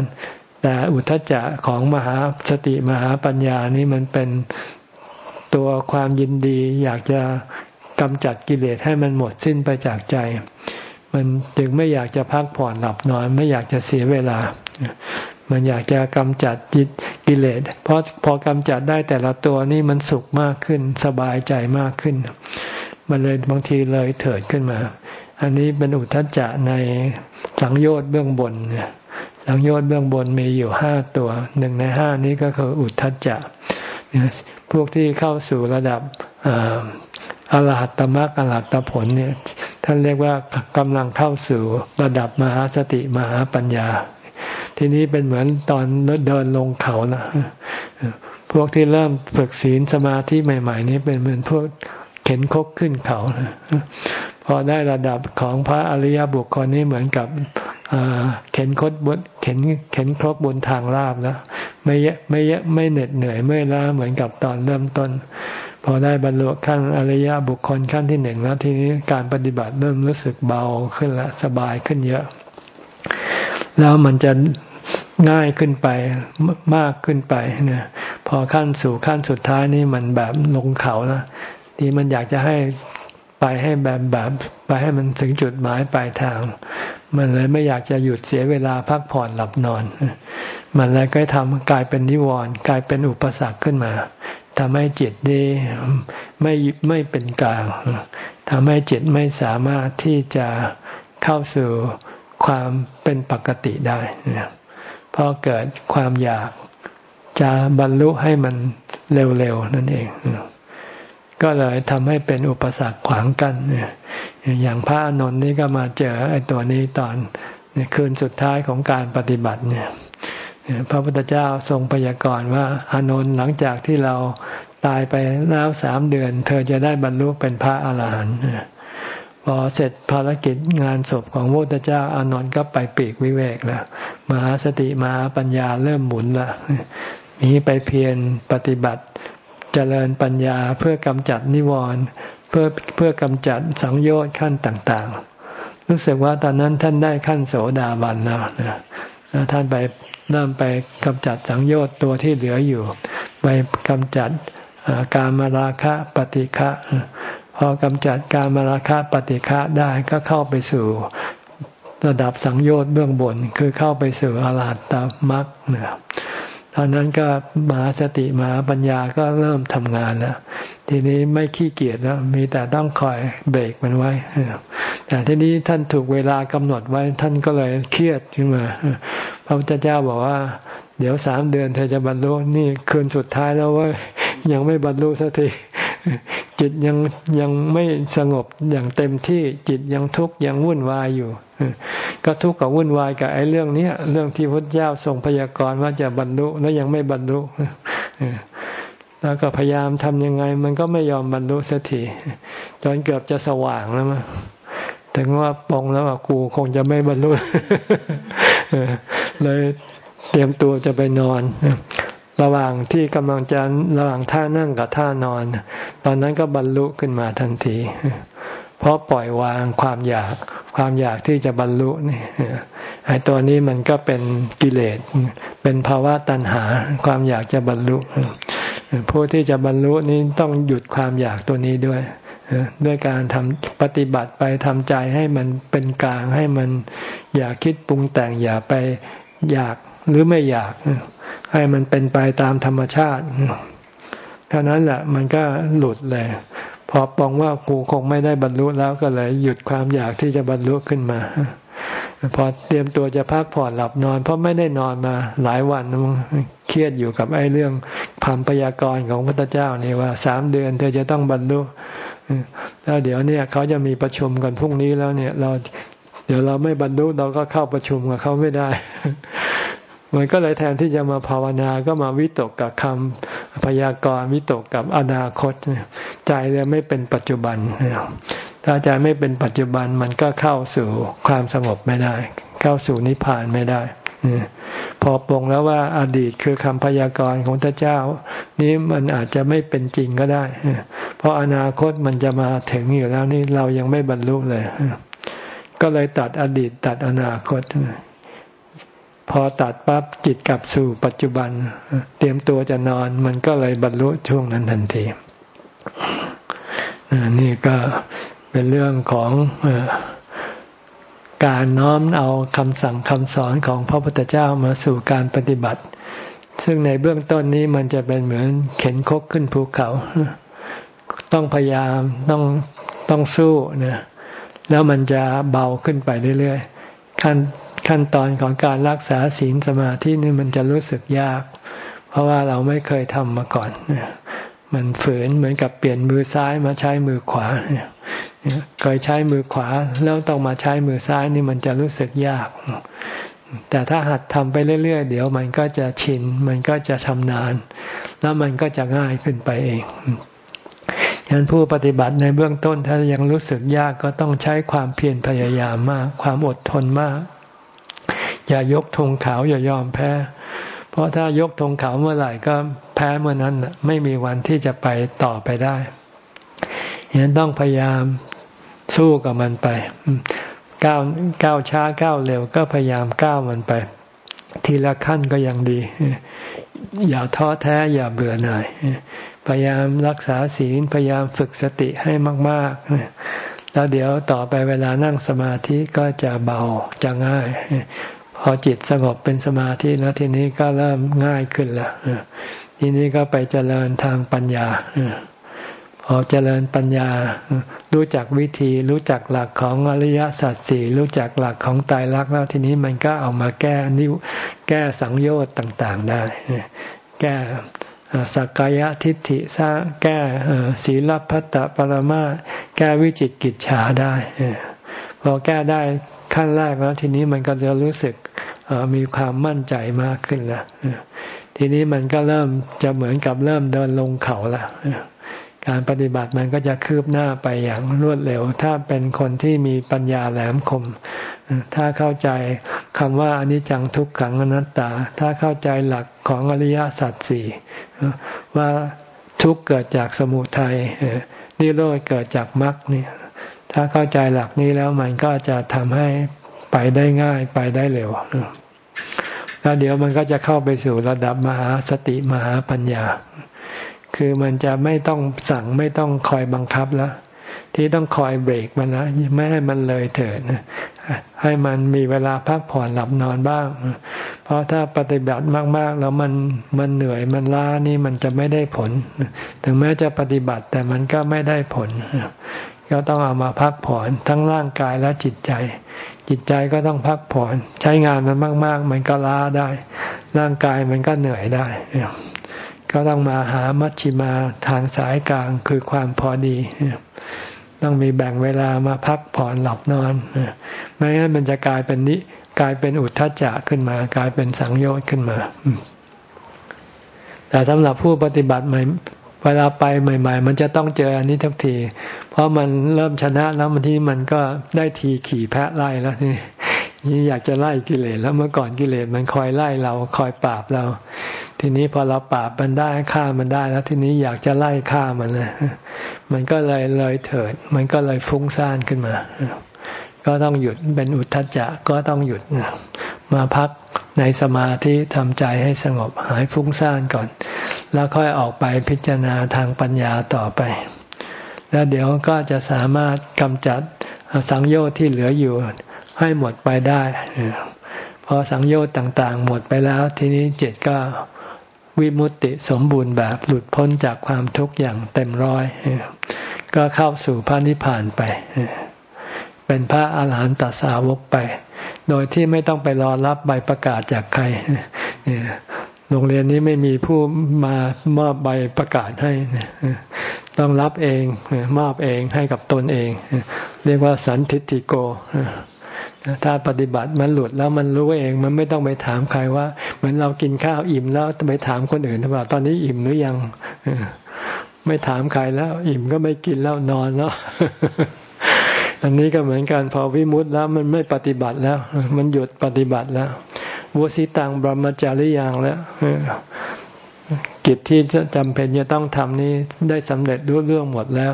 แต่อุทธัจจะของมหาสติมหาปัญญานี้มันเป็นตัวความยินดี อยากจะกำจัดกิเลสให้มันหมดสิ้นไปจากใจ มันจึงไม่อยากจะพักผ่อนหลับนอนไม่อยากจะเสียเวลา มันอยากจะกำจัดจิตกิเลสเพราะพอกำจัดได้แต่ละตัวนี่มันสุขมากขึ้นสบายใจมากขึ้น มันเลยบางทีเลยเถิดขึ้นมา อันนี้เป็นอุทจจะในสังโยชน์เบื้องบนสังโยชน์เบื้องบนมีอยู่ห้าตัวหนึ่งในห้านี้ก็คืออุทธัจจะพวกที่เข้าสู่ระดับ อรหัตตมรรคอรหัตตผลเนี่ย ท่านเรียกว่ากำลังเข้าสู่ระดับมหาสติมหาปัญญา ทีนี้เป็นเหมือนตอนเดินลงเขานะพวกที่เริ่มฝึกศีลสมาธิใหม่ ๆ นี้เป็นเหมือนพวกเข็นคกขึ้นเขาพอได้ระดับของพระอริยบุคคลนี้เหมือนกับเข็นคดบนเข็นเข็นครกบนทางราบแล้วไม่เยไม่เยไม่เหน็ดเหนื่อยไม่ล้าเหมือนกับตอนเริ่มต้น พอได้บรรลุขั้นอริยบุคคลขั้นที่หนึ่งแล้วทีนี้การปฏิบัติเริ่มรู้สึกเบาขึ้นละสบายขึ้นเยอะ แล้วมันจะง่ายขึ้นไปมากขึ้นไปเนี่ยพอขั้นสู่ขั้นสุดท้ายนี่มันแบบลงเขาแล้วที่มันอยากจะให้ไปให้แบบแบบ ไปให้มันถึงจุดหมายปลายทาง มันเลยไม่อยากจะหยุดเสียเวลาพักผ่อนหลับนอน มันเลยก็ทำกลายเป็นนิวรณ์กลายเป็นอุปสรรคขึ้นมา ทำให้จิตนี้ไม่ไม่เป็นกลางทำให้จิตไม่สามารถที่จะเข้าสู่ความเป็นปกติได้เพราะเกิดความอยากจะบรรลุให้มันเร็วๆนั่นเอง ก็เลยทำให้เป็นอุปสรรคขวางกัน้นอย่างพระอนนท์นี่ก็มาเจอไอ้ตัวนี้ตอนคืนสุดท้ายของการปฏิบัติเนี่ย พระพุทธเจ้าทรงพยากรณ์ว่าอานนท์หลังจากที่เราตายไปแล้วสามเดือน เธอจะได้บรรลุเป็นพระอาหารหันต์พอเสร็จภารกิจงานศพของพระพุทธเจ้าอานนท์ก็ไปปีกวิเวกแล้วมหาสติมหาปัญญาเริ่มหมุนละนี้ไปเพียรปฏิบัติเจริญปัญญาเพื่อกำจัดนิวรณ์เพื่อเพื่อกำจัดสังโยชน์ขั้นต่าง ๆ รู้สึกว่าตอนนั้นท่านได้ขั้นโสดาบันแล้วนะท่านไป เริ่มไปกำจัดสังโยชน์ตัวที่เหลืออยู่ ไปกำจัดการมาราคะปฏิฆะพอกำจัดการมาราคะปฏิฆะได้ก็เข้าไปสู่ระดับสังโยชน์เบื้องบน คือเข้าไปสู่อรหัตตมรรคนะ ตอนนั้นก็มหาสติมหาปัญญาก็เริ่มทำงานแล้วทีนี้ไม่ขี้เกียจแล้ว มีแต่ต้องคอยเบรกมันไว้แต่ทีนี้ท่านถูกเวลากำหนดไว้ท่านก็เลยเครียดขึ้นมาพระพุทธเจ้าบอกว่า เดี๋ยวสามเดือนเธอจะบรรลุนี่คืนสุดท้ายแล้วว่ายังไม่บรรลุสักที จิตยังยังไม่สงบอย่างเต็มที่จิตยังทุกข์ยังวุ่นวายอยู่ ก็ทุกข์กับวุ่นวายกับไอ้เรื่องนี้เรื่องที่พระเจ้าทรงพยากรณ์ว่าจะบรรลุแล้วยังไม่บรรลุแล้วก็พยายามทำยังไง มันก็ไม่ยอมบรรลุสักทีจนเกือบจะสว่างแล้วมั้งถึงว่าปองแล้วว่ากูคงจะไม่บรรลุเลยเตรียมตัวจะไปนอน ระหว่างที่กำลังจะระหว่างท่านั่งกับท่านอน ตอนนั้นก็บรรลุขึ้นมาทันที เพราะปล่อยวางความอยากความอยากที่จะบรรลุนี่ไอ้ตัวนี้มันก็เป็นกิเลส เป็นภาวะตัณหา ความอยากจะบรรลุผู้ที่จะบรรลุนี้ต้องหยุดความอยากตัวนี้ด้วยด้วยการทำปฏิบัติไปทำใจให้มันเป็นกลางให้มันอย่าคิดปรุงแต่งอย่าไปอยาก หรือไม่อยาก ให้มันเป็นไปตามธรรมชาติเท่านั้นแหละมันก็หลุดเลย พอปองว่าครูคงไม่ได้บรรลุแล้วก็เลย หยุดความอยากที่จะบรรลุขึ้นมา พอเตรียมตัวจะพักผ่อนหลับนอน เพราะไม่ได้นอนมาหลายวันเครียดอยู่กับไอ้เรื่องพัมพยากรณ์ของพระเจ้านี่ว่าสามเดือนเธอจะต้องบรรลุแล้วเดี๋ยวเนี่ยเขาจะมีประชุมกันพรุ่งนี้แล้วเนี่ย เรา เดี๋ยวเราไม่บรรลุเราก็เข้าประชุมกับเขาไม่ได้ มันก็เลยแทนที่จะมาภาวนาก็มาวิตกกับคำพยากรณ์วิตกกับอนาคตใจเลยไม่เป็นปัจจุบันถ้าใจไม่เป็นปัจจุบันมันก็เข้าสู่ความสงบไม่ได้ เข้าสู่นิพพานไม่ได้พอปรงแล้วว่าอดีตคือคำพยากรณ์ของพระเจ้า นี้มันอาจจะไม่เป็นจริงก็ได้ เพราะอนาคตมันจะมาถึงอยู่แล้วนี่เรายังไม่บรรลุเลย ก็เลยตัดอดีตตัดอนาคต พอตัดปั๊บจิตกลับสู่ปัจจุบัน เตรียมตัวจะนอนมันก็เลยบรรลุช่วงนั้นทันทีนี่ก็เป็นเรื่องของการน้อมเอาคำสั่งคำสอนของพระพุทธเจ้ามาสู่การปฏิบัติ ซึ่งในเบื้องต้นนี้มันจะเป็นเหมือนเข็นคกขึ้นภูเขา ต้องพยายามต้องต้องสู้นะแล้วมันจะเบาขึ้นไปเรื่อยๆขั้น ขั้นตอนของการรักษาศีลสมาธินี่มันจะรู้สึกยาก เพราะว่าเราไม่เคยทำมาก่อน มันฝืนเหมือนกับเปลี่ยนมือซ้ายมาใช้มือขวา เคยใช้มือขวาแล้วต้องมาใช้มือซ้ายนี่มันจะรู้สึกยาก แต่ถ้าหัดทำไปเรื่อยๆ เดี๋ยวมันก็จะชิน มันก็จะชำนาญ แล้วมันก็จะง่ายขึ้นไปเองฉะนั้นผู้ปฏิบัติในเบื้องต้นถ้ายังรู้สึกยากก็ต้องใช้ความเพียรพยายามมาก ความอดทนมาก อย่ายกธงขาวอย่ายอมแพ้ เพราะถ้ายกธงขาวเมื่อไหร่ก็แพ้เมื่อนั้นไม่มีวันที่จะไปต่อไปได้ฉะนั้นต้องพยายามสู้กับมันไปก้าวก้าวช้าก้าวเร็วก็พยายามก้าวมันไป ทีละขั้นก็ยังดี อย่าท้อแท้อย่าเบื่อหน่ายพยายามรักษาศีลพยายามฝึกสติให้มากๆแล้วเดี๋ยวต่อไปเวลานั่งสมาธิก็จะเบาจะง่าย พอจิตสงบเป็นสมาธิแล้วทีนี้ก็เริ่มง่ายขึ้นละทีนี้ก็ไปเจริญทางปัญญาพอเจริญปัญญา รู้จักวิธีรู้จักหลักของอริยสัจสี่รู้จักหลักของตายรักแล้วทีนี้มันก็เอามาแก้นิ้วแก้สังโยชน์ต่าง ๆได้ แก้สักกายทิฏฐิสร้างแก้ศีลพัตตปรมาแก้วิจิตกิจฉาได้พอแก้ได้ ขั้นแรกแล้วทีนี้มันก็จะรู้สึกมีความมั่นใจมากขึ้นล้วทีนี้มันก็เริ่มจะเหมือนกับเริ่มเดินลงเขาละการปฏิบัติมันก็จะคืบหน้าไปอย่างรวดเร็ว ถ้าเป็นคนที่มีปัญญาแหลมคม ถ้าเข้าใจคำว่าอนิจจังทุกขังอนัตตา ถ้าเข้าใจหลักของอริยสัจสี่ว่าทุกเกิดจากสมุทัยนิโรธเกิดจากมรรคเนี่ย ถ้าเข้าใจหลักนี้แล้วมันก็จะทำให้ไปได้ง่ายไปได้เร็ว แล้วเดี๋ยวมันก็จะเข้าไปสู่ระดับมหาสติมหาปัญญา คือมันจะไม่ต้องสั่งไม่ต้องคอยบังคับแล้ว ที่ต้องคอยเบรกมันนะไม่ให้มันเลยเถิดให้มันมีเวลาพักผ่อนหลับนอนบ้าง เพราะถ้าปฏิบัติมาก ๆ แล้วมันมันเหนื่อยมันล้านี่มันจะไม่ได้ผล ถึงแม้จะปฏิบัติแต่มันก็ไม่ได้ผล ก็ต้องเอามาพักผ่อนทั้งร่างกายและจิตใจ จิตใจก็ต้องพักผ่อน ใช้งานมันมาก ๆ มันก็ล้าได้ ร่างกายมันก็เหนื่อยได้ ก็ต้องมาหามัชชิมาทางสายกลางคือความพอดี ต้องมีแบ่งเวลามาพักผ่อนหลับนอนไม่งั้นมันจะกลายเป็นนิกลายเป็นอุทธัจจะขึ้นมา กลายเป็นสังโยชน์ขึ้นมาแต่สำหรับผู้ปฏิบัติใหม่ เวลาไปใหม่ ๆ มันจะต้องเจออันนี้ทุกที เพราะมันเริ่มชนะแล้วมันที่มันก็ได้ทีขี่แพะไล่แล้วนี่นี่อยากจะไล่กิเลสแล้วเมื่อก่อนกิเลสมันคอยไล่เราคอยปราบเรา ทีนี้พอเราปราบมันได้ฆ่ามันได้ แล้วทีนี้อยากจะไล่ฆ่ามันเลยมันก็เลยเลยเถิด มันก็เลยฟุ้งซ่านขึ้นมา ก็ต้องหยุดเป็นอุทธัจจะก็ต้องหยุดมาพัก ในสมาธิทำใจให้สงบหายฟุ้งซ่านก่อน แล้วค่อยออกไปพิจารณาทางปัญญาต่อไป แล้วเดี๋ยวก็จะสามารถกำจัดสังโยชน์ที่เหลืออยู่ให้หมดไปได้พอสังโยชน์ต่าง ๆ หมดไปแล้ว ทีนี้จิตก็วิมุตติสมบูรณ์แบบหลุดพ้นจากความทุกข์อย่างเต็มร้อยก็เข้าสู่พระนิพพานไป เป็นพระอาหารหันตสาวกไป โดยที่ไม่ต้องไปรอรับใบประกาศจากใครโรงเรียนนี้ไม่มีผู้มามอบใบประกาศให้ต้องรับเองมอบเองให้กับตนเอง เรียกว่าสันทิติโกถ้าปฏิบัติมันหลุดแล้วมันรู้เองมันไม่ต้องไปถามใครว่า เหมือนเรากินข้าวอิ่มแล้วไปถามคนอื่นว่าตอนนี้อิ่มหรือยังไม่ถามใครแล้ว อิ่มก็ไม่กินแล้วนอนแล้ว อันนี้ก็เหมือนกันพอวิมุตต์แล้วมันไม่ปฏิบัติแล้ว มันหยุดปฏิบัติแล้ววุสิตังบรมจาริยังแล้วกิจที่จำเป็นจะต้องทำนี้ได้สำเร็จรู้เรื่องหมดแล้ว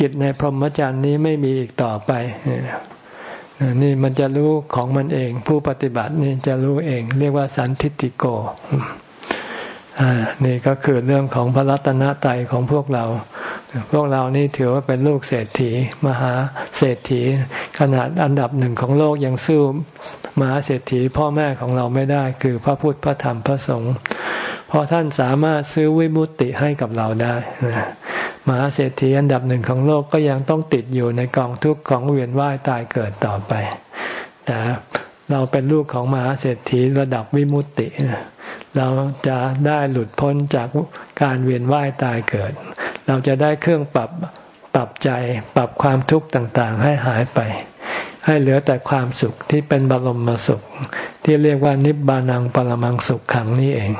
กิจในพรหมจรรย์นี้ไม่มีอีกต่อไปนี่มันจะรู้ของมันเอง ผู้ปฏิบัตินี่จะรู้เอง เรียกว่าสันทิติโกนี่ก็คือเรื่องของพระรัตนตรัยของพวกเรา พวกเรานี่ถือว่าเป็นลูกเศรษฐี มหาเศรษฐี ขนาดอันดับหนึ่งของโลกยังสู้มหาเศรษฐีพ่อแม่ของเราไม่ได้ คือพระพุทธพระธรรมพระสงฆ์พอท่านสามารถซื้อวิมุตติให้กับเราได้มหาเศรษฐีอันดับหนึ่งของโลกก็ยังต้องติดอยู่ในกองทุกข์ของเวียนว่ายตายเกิดต่อไป แต่เราเป็นลูกของมหาเศรษฐีระดับวิมุตติ เราจะได้หลุดพ้นจากการเวียนว่ายตายเกิด เราจะได้เครื่องปรับปรับใจ ปรับความทุกข์ต่างๆ ให้หายไป ให้เหลือแต่ความสุขที่เป็นบรมมสุข ที่เรียกว่านิบานังปรมังสุขขังนี่เอง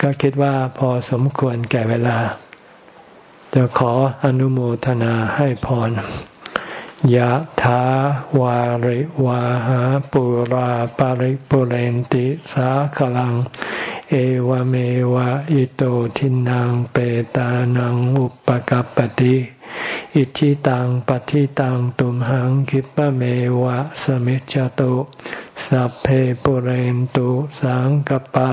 ก็คิดว่าพอสมควรแก่เวลา จะขออนุโมทนาให้พรยะถาวาริวาหาปุราปาริปุเรนติสาขลัง เอวเมวะอิโตทินังเปตานังอุปกัปติอิชิตังปฏิตังตุมหังคิปะเมวะสมิจจตุสัพเพปุเรนตุสังกปา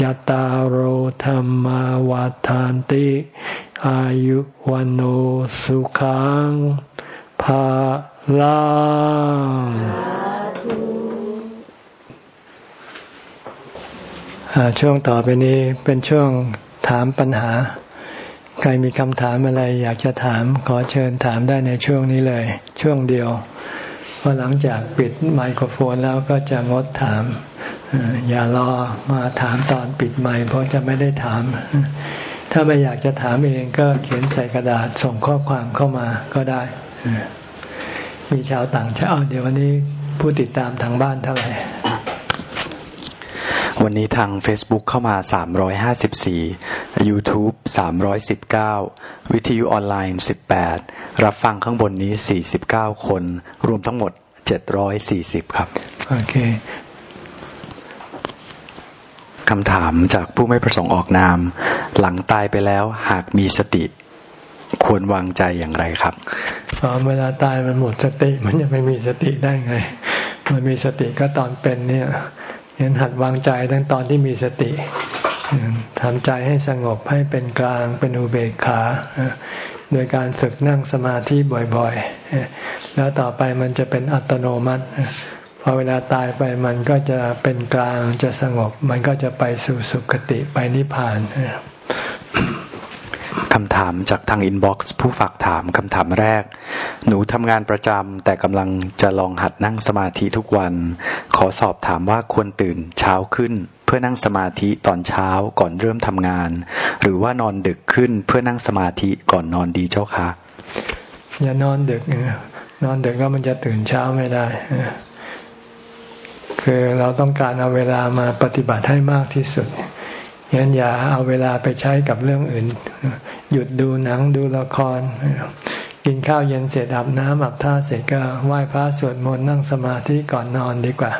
จตารโหธรรมวาทานติ อายุวันโอสุขังภาลังช่วงต่อไปนี้เป็นช่วงถามปัญหา ใครมีคำถามอะไรอยากจะถามขอเชิญถามได้ในช่วงนี้เลย ช่วงเดียวพอหลังจากปิดไมโครโฟนแล้วก็จะงดถาม อย่ารอมาถามตอนปิดไมค์เพราะจะไม่ได้ถาม ถ้าไม่อยากจะถามเองก็เขียนใส่กระดาษส่งข้อความเข้ามาก็ได้ มีชาวต่างชาติเดี๋ยววันนี้ผู้ติดตามทางบ้านเท่าไหร่วันนี้ทาง Facebook เข้ามา 354 YouTube 319 วิทยุออนไลน์ 18 รับฟังข้างบนนี้ 49 คน รวมทั้งหมด 740 ครับ โอเค คำถามจากผู้ไม่ประสงค์ออกนาม หลังตายไปแล้วหากมีสติ ควรวางใจอย่างไรครับตอนเวลาตายมันหมดสติ มันยังไม่มีสติได้ไง มันมีสติก็ตอนเป็นเนี่ยเห็นหัดวางใจตั้งตอนที่มีสติทำใจให้สงบให้เป็นกลางเป็นอุเบกขาโดยการฝึกนั่งสมาธิบ่อยๆ แล้วต่อไปมันจะเป็นอัตโนมัติ พอเวลาตายไปมันก็จะเป็นกลางจะสงบ มันก็จะไปสู่สุคติไปนิพพานคำถามจากทาง inbox ผู้ฝากถามคำถามแรก หนูทำงานประจำแต่กำลังจะลองหัดนั่งสมาธิทุกวัน ขอสอบถามว่าควรตื่นเช้าขึ้น เพื่อนั่งสมาธิตอนเช้าก่อนเริ่มทำงาน หรือว่านอนดึกขึ้นเพื่อนั่งสมาธิก่อนนอนดีเจ้าคะอย่านอนดึกนอนดึกก็มันจะตื่นเช้าไม่ได้ คือเราต้องการเอาเวลามาปฏิบัติให้มากที่สุดงั้นอย่าเอาเวลาไปใช้กับเรื่องอื่น หยุดดูหนังดูละคร กินข้าวเย็นเสร็จอาบน้ำอาบท่าเสร็จก็ไหว้พระสวดมนต์นั่งสมาธิก่อนนอนดีกว่า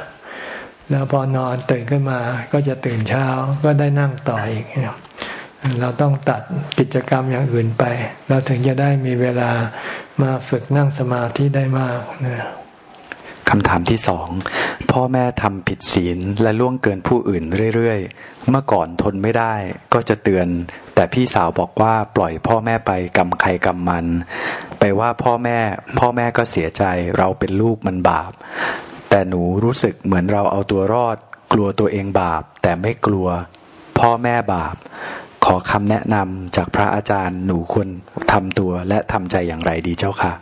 แล้วพอนอนตื่นขึ้นมาก็จะตื่นเช้าก็ได้นั่งต่ออีก เราต้องตัดกิจกรรมอย่างอื่นไป เราถึงจะได้มีเวลามาฝึกนั่งสมาธิได้มากนะ คำถามที่สองพ่อแม่ทำผิดศีลและล่วงเกินผู้อื่นเรื่อยๆ เมื่อก่อนทนไม่ได้ก็จะเตือน แต่พี่สาวบอกว่าปล่อยพ่อแม่ไปกรรมใครกรรมมัน ไปว่าพ่อแม่ พ่อแม่ก็เสียใจเราเป็นลูกมันบาป แต่หนูรู้สึกเหมือนเราเอาตัวรอด กลัวตัวเองบาป แต่ไม่กลัว พ่อแม่บาป ขอคำแนะนำจากพระอาจารย์หนูควรทำตัวและทำใจอย่างไรดีเจ้าค่ะ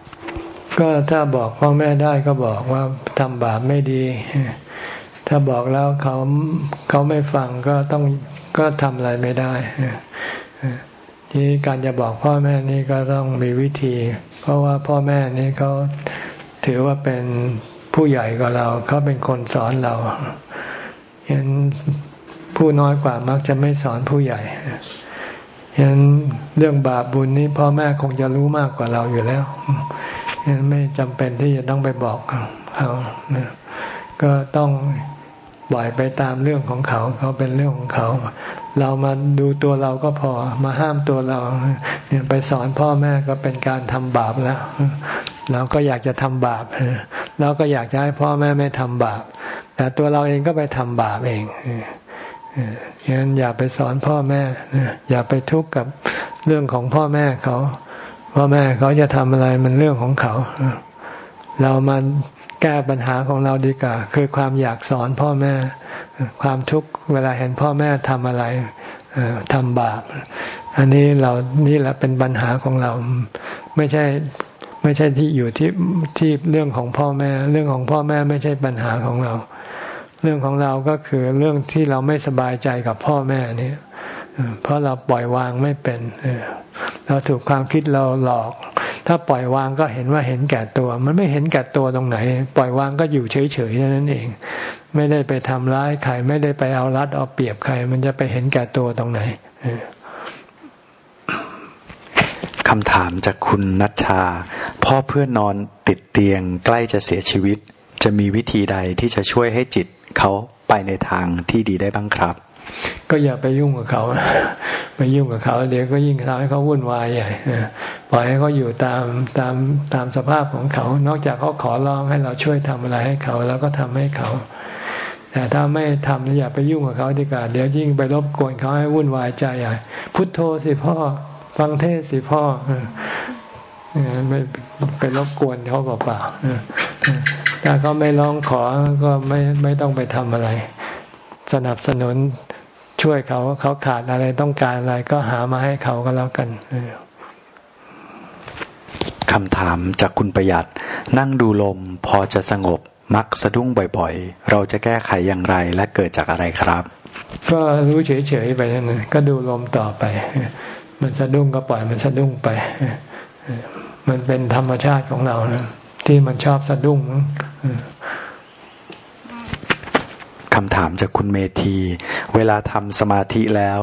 ก็ถ้าบอกพ่อแม่ได้ก็บอกว่าทำบาปไม่ดี ถ้าบอกแล้วเขาเขาไม่ฟังก็ต้องก็ทำอะไรไม่ได้ที่การจะบอกพ่อแม่นี่ก็ต้องมีวิธี เพราะว่าพ่อแม่นี่เขาถือว่าเป็นผู้ใหญ่กว่าเราเขาเป็นคนสอนเราเห็นผู้น้อยกว่ามักจะไม่สอนผู้ใหญ่เห็นเรื่องบาปบุญนี้พ่อแม่คงจะรู้มากกว่าเราอยู่แล้ว ไม่จำเป็นที่จะต้องไปบอกเขาก็ต้องปล่อยไปตามเรื่องของเขา เขาเป็นเรื่องของเขา เรามาดูตัวเราก็พอ มาห้ามตัวเรา เนี่ยไปสอนพ่อแม่ก็เป็นการทำบาปแล้ว เราก็อยากจะทำบาปเราก็อยากจะให้พ่อแม่ไม่ทำบาป แต่ตัวเราเองก็ไปทำบาปเองฉะนั้นอย่าไปสอนพ่อแม่อย่าไปทุกข์กับเรื่องของพ่อแม่เขา พ่อแม่เขาจะทำอะไรมันเรื่องของเขา เรามาแก้ปัญหาของเราดีกว่า คือความอยากสอนพ่อแม่ ความทุกข์เวลาเห็นพ่อแม่ทำอะไรทำบาป อันนี้เรานี่แหละเป็นปัญหาของเรา ไม่ใช่ไม่ใช่ที่อยู่ที่ที่เรื่องของพ่อแม่ เรื่องของพ่อแม่ไม่ใช่ปัญหาของเรา เรื่องของเราก็คือเรื่องที่เราไม่สบายใจกับพ่อแม่เนี่ เพราะเราปล่อยวางไม่เป็นเราถูกความคิดเราหลอก ถ้าปล่อยวางก็เห็นว่าเห็นแก่ตัว มันไม่เห็นแก่ตัวตรงไหน ปล่อยวางก็อยู่เฉยๆนั่นเอง ไม่ได้ไปทำร้ายใครไม่ได้ไปเอารัดเอาเปรียบใคร มันจะไปเห็นแก่ตัวตรงไหนคำถามจากคุณนัชชา พ่อเพื่อนนอนติดเตียงใกล้จะเสียชีวิต จะมีวิธีใดที่จะช่วยให้จิตเขาไปในทางที่ดีได้บ้างครับ ก็อย่าไปยุ่งกับเขาไปยุ่งกับเขาเดี๋ยวก็ยิ่งทำให้เขาวุ่นวายใหญ่ปล่อยให้เขาอยู่ตามตามตามสภาพของเขา นอกจากเขาขอร้องให้เราช่วยทำอะไรให้เขา แล้วก็ทำให้เขา แต่ถ้าไม่ทำอย่าไปยุ่งกับเขาดีกว่าเดี๋ยวยิ่งไปรบกวนเขาให้วุ่นวายใจใหญ่พุทโธสิพ่อ ฟังเทศสิพ่อไม่ไปรบกวนเขาเปล่าๆถ้าเขาไม่ร้องขอก็ไม่ไม่ต้องไปทำอะไร สนับสนุน ช่วยเขาเขาขาดอะไรต้องการอะไรก็หามาให้เขาก็แล้วกันคำถามจากคุณประหยัด นั่งดูลมพอจะสงบมักสะดุ้งบ่อยๆ เราจะแก้ไขอย่างไรและเกิดจากอะไรครับ ก็รู้เฉยๆไปนั่นก็ดูลมต่อไป มันสะดุ้งก็ปล่อยมันสะดุ้งไป มันเป็นธรรมชาติของเรานะที่มันชอบสะดุ้งคำถามจากคุณเมธี เวลาทำสมาธิแล้ว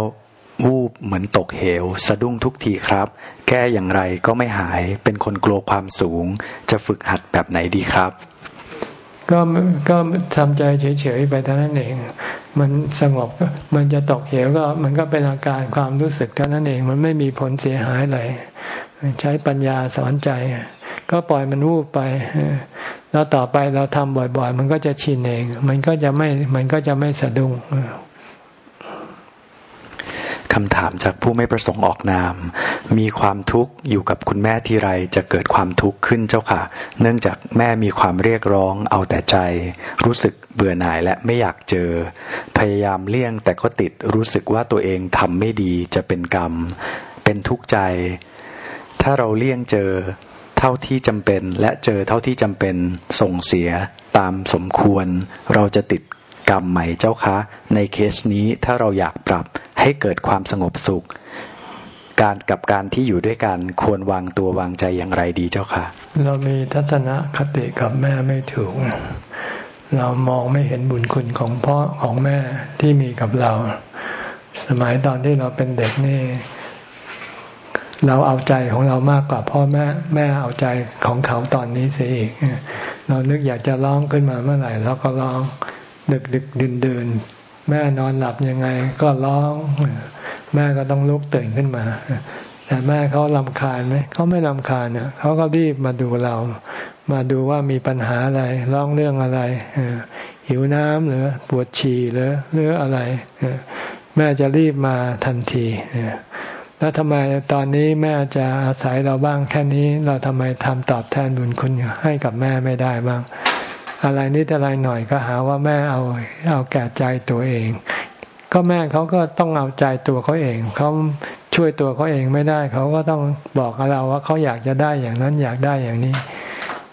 วูบเหมือนตกเหว สะดุ้งทุกทีครับ แก้อย่างไรก็ไม่หาย เป็นคนกลัวความสูง จะฝึกหัดแบบไหนดีครับ ก็ก็ทำใจเฉยๆไปเท่านั้นเอง มันสงบมันจะตกเหวก็ มันก็เป็นอาการความรู้สึกเท่านั้นเอง มันไม่มีผลเสียหายอะไรใช้ปัญญาสอนใจ ก็ปล่อยมันวูบไป แล้วต่อไปเราทำบ่อย ๆ มันก็จะชินเอง มันก็จะไม่ มันก็จะไม่สะดุ้งคำถามจากผู้ไม่ประสงค์ออกนาม มีความทุกข์อยู่กับคุณแม่ทีไรจะเกิดความทุกข์ขึ้นเจ้าค่ะ เนื่องจากแม่มีความเรียกร้องเอาแต่ใจ รู้สึกเบื่อหน่ายและไม่อยากเจอ พยายามเลี่ยงแต่ก็ติดรู้สึกว่าตัวเองทำไม่ดีจะเป็นกรรม เป็นทุกข์ใจ ถ้าเราเลี่ยงเจอ เท่าที่จำเป็น และเจอเท่าที่จำเป็นส่งเสียตามสมควร เราจะติดกรรมไหม่เจ้าคะ ในเคสนี้ถ้าเราอยากปรับให้เกิดความสงบสุข การกับการที่อยู่ด้วยกันควรวางตัววางใจอย่างไรดีเจ้าคะเรามีทัศนคติกับแม่ไม่ถูก เรามองไม่เห็นบุญคุณของพ่อของแม่ที่มีกับเรา สมัยตอนที่เราเป็นเด็กนี่ เราเอาใจของเรามากกว่าพ่อแม่แม่เอาใจของเขาตอนนี้เสียอีก เรานึกอยากจะร้องขึ้นมาเมื่อไหร่เราก็ร้องดึกดึกดื่นดื่นแม่นอนหลับยังไงก็ร้อง แม่ก็ต้องลุกตื่นขึ้นมา แต่แม่เขาลำคาญไหมเขาไม่ลำคาญเนี่ยเขาก็รีบมาดูเรา มาดูว่ามีปัญหาอะไรร้องเรื่องอะไรหิวน้ำหรือปวดฉี่หรือหรืออะไรแม่จะรีบมาทันที แล้วทำไมตอนนี้แม่จะอาศัยเราบ้างแค่นี้ เราทำไมทำตอบแทนบุญคุณให้กับแม่ไม่ได้บ้าง อะไรนิดอะไรหน่อยก็หาว่าแม่เอาเอาแก่ใจตัวเอง ก็แม่เขาก็ต้องเอาใจตัวเขาเองเขาช่วยตัวเขาเองไม่ได้ เขาก็ต้องบอกเราว่าเขาอยากจะได้อย่างนั้นอยากได้อย่างนี้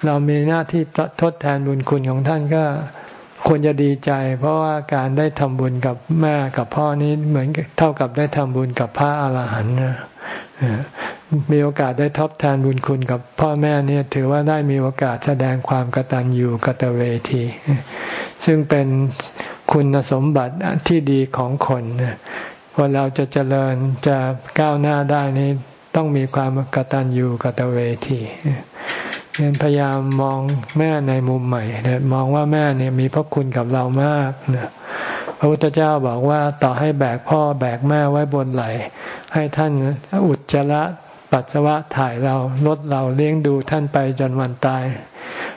เรามีหน้าที่ทดแทนบุญคุณของท่านก็ ควรจะดีใจ เพราะว่าการได้ทำบุญกับแม่กับพ่อนี้เหมือนเท่ากับได้ทำบุญกับพระอาหารหันต์นะมีโอกาสได้ทบแทนบุญคุณกับพ่อแม่เนี่ยถือว่าได้มีโอกาสแสดงความกตัญญูกตเวที ซึ่งเป็นคุณสมบัติที่ดีของคนคนเราจะเจริญจะก้าวหน้าได้นี้ต้องมีความกตัญญูกตเวที เนพยายามมองแม่ในมุมใหม่เนี่ยมองว่าแม่เนี่ยมีพระคุณกับเรามากนะพระพุทธเจ้าบอกว่าต่อให้แบกพ่อแบกแม่ไว้บนไหล ให้ท่านอุจจาระปัสสาวะถ่ายเราลดเราเลี้ยงดูท่านไปจนวันตาย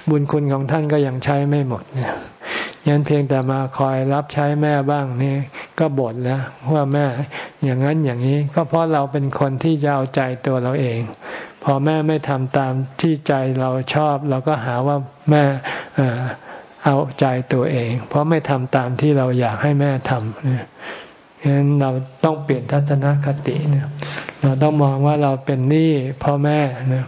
บุญคุณของท่านก็ยังใช้ไม่หมดเนี่ยยันเพียงแต่มาคอยรับใช้แม่บ้างนี่ก็บ่นแล้วว่าแม่อย่างนั้นอย่างนี้ ก็เพราะเราเป็นคนที่จะเอาใจตัวเราเอง พอแม่ไม่ทำตามที่ใจเราชอบ เราก็หาว่าแม่เอาใจตัวเอง เพราะไม่ทำตามที่เราอยากให้แม่ทำเนี่ยฉะนั้นเราต้องเปลี่ยนทัศนคติเนี่ยเราต้องมองว่าเราเป็นหนี้พ่อแม่นะ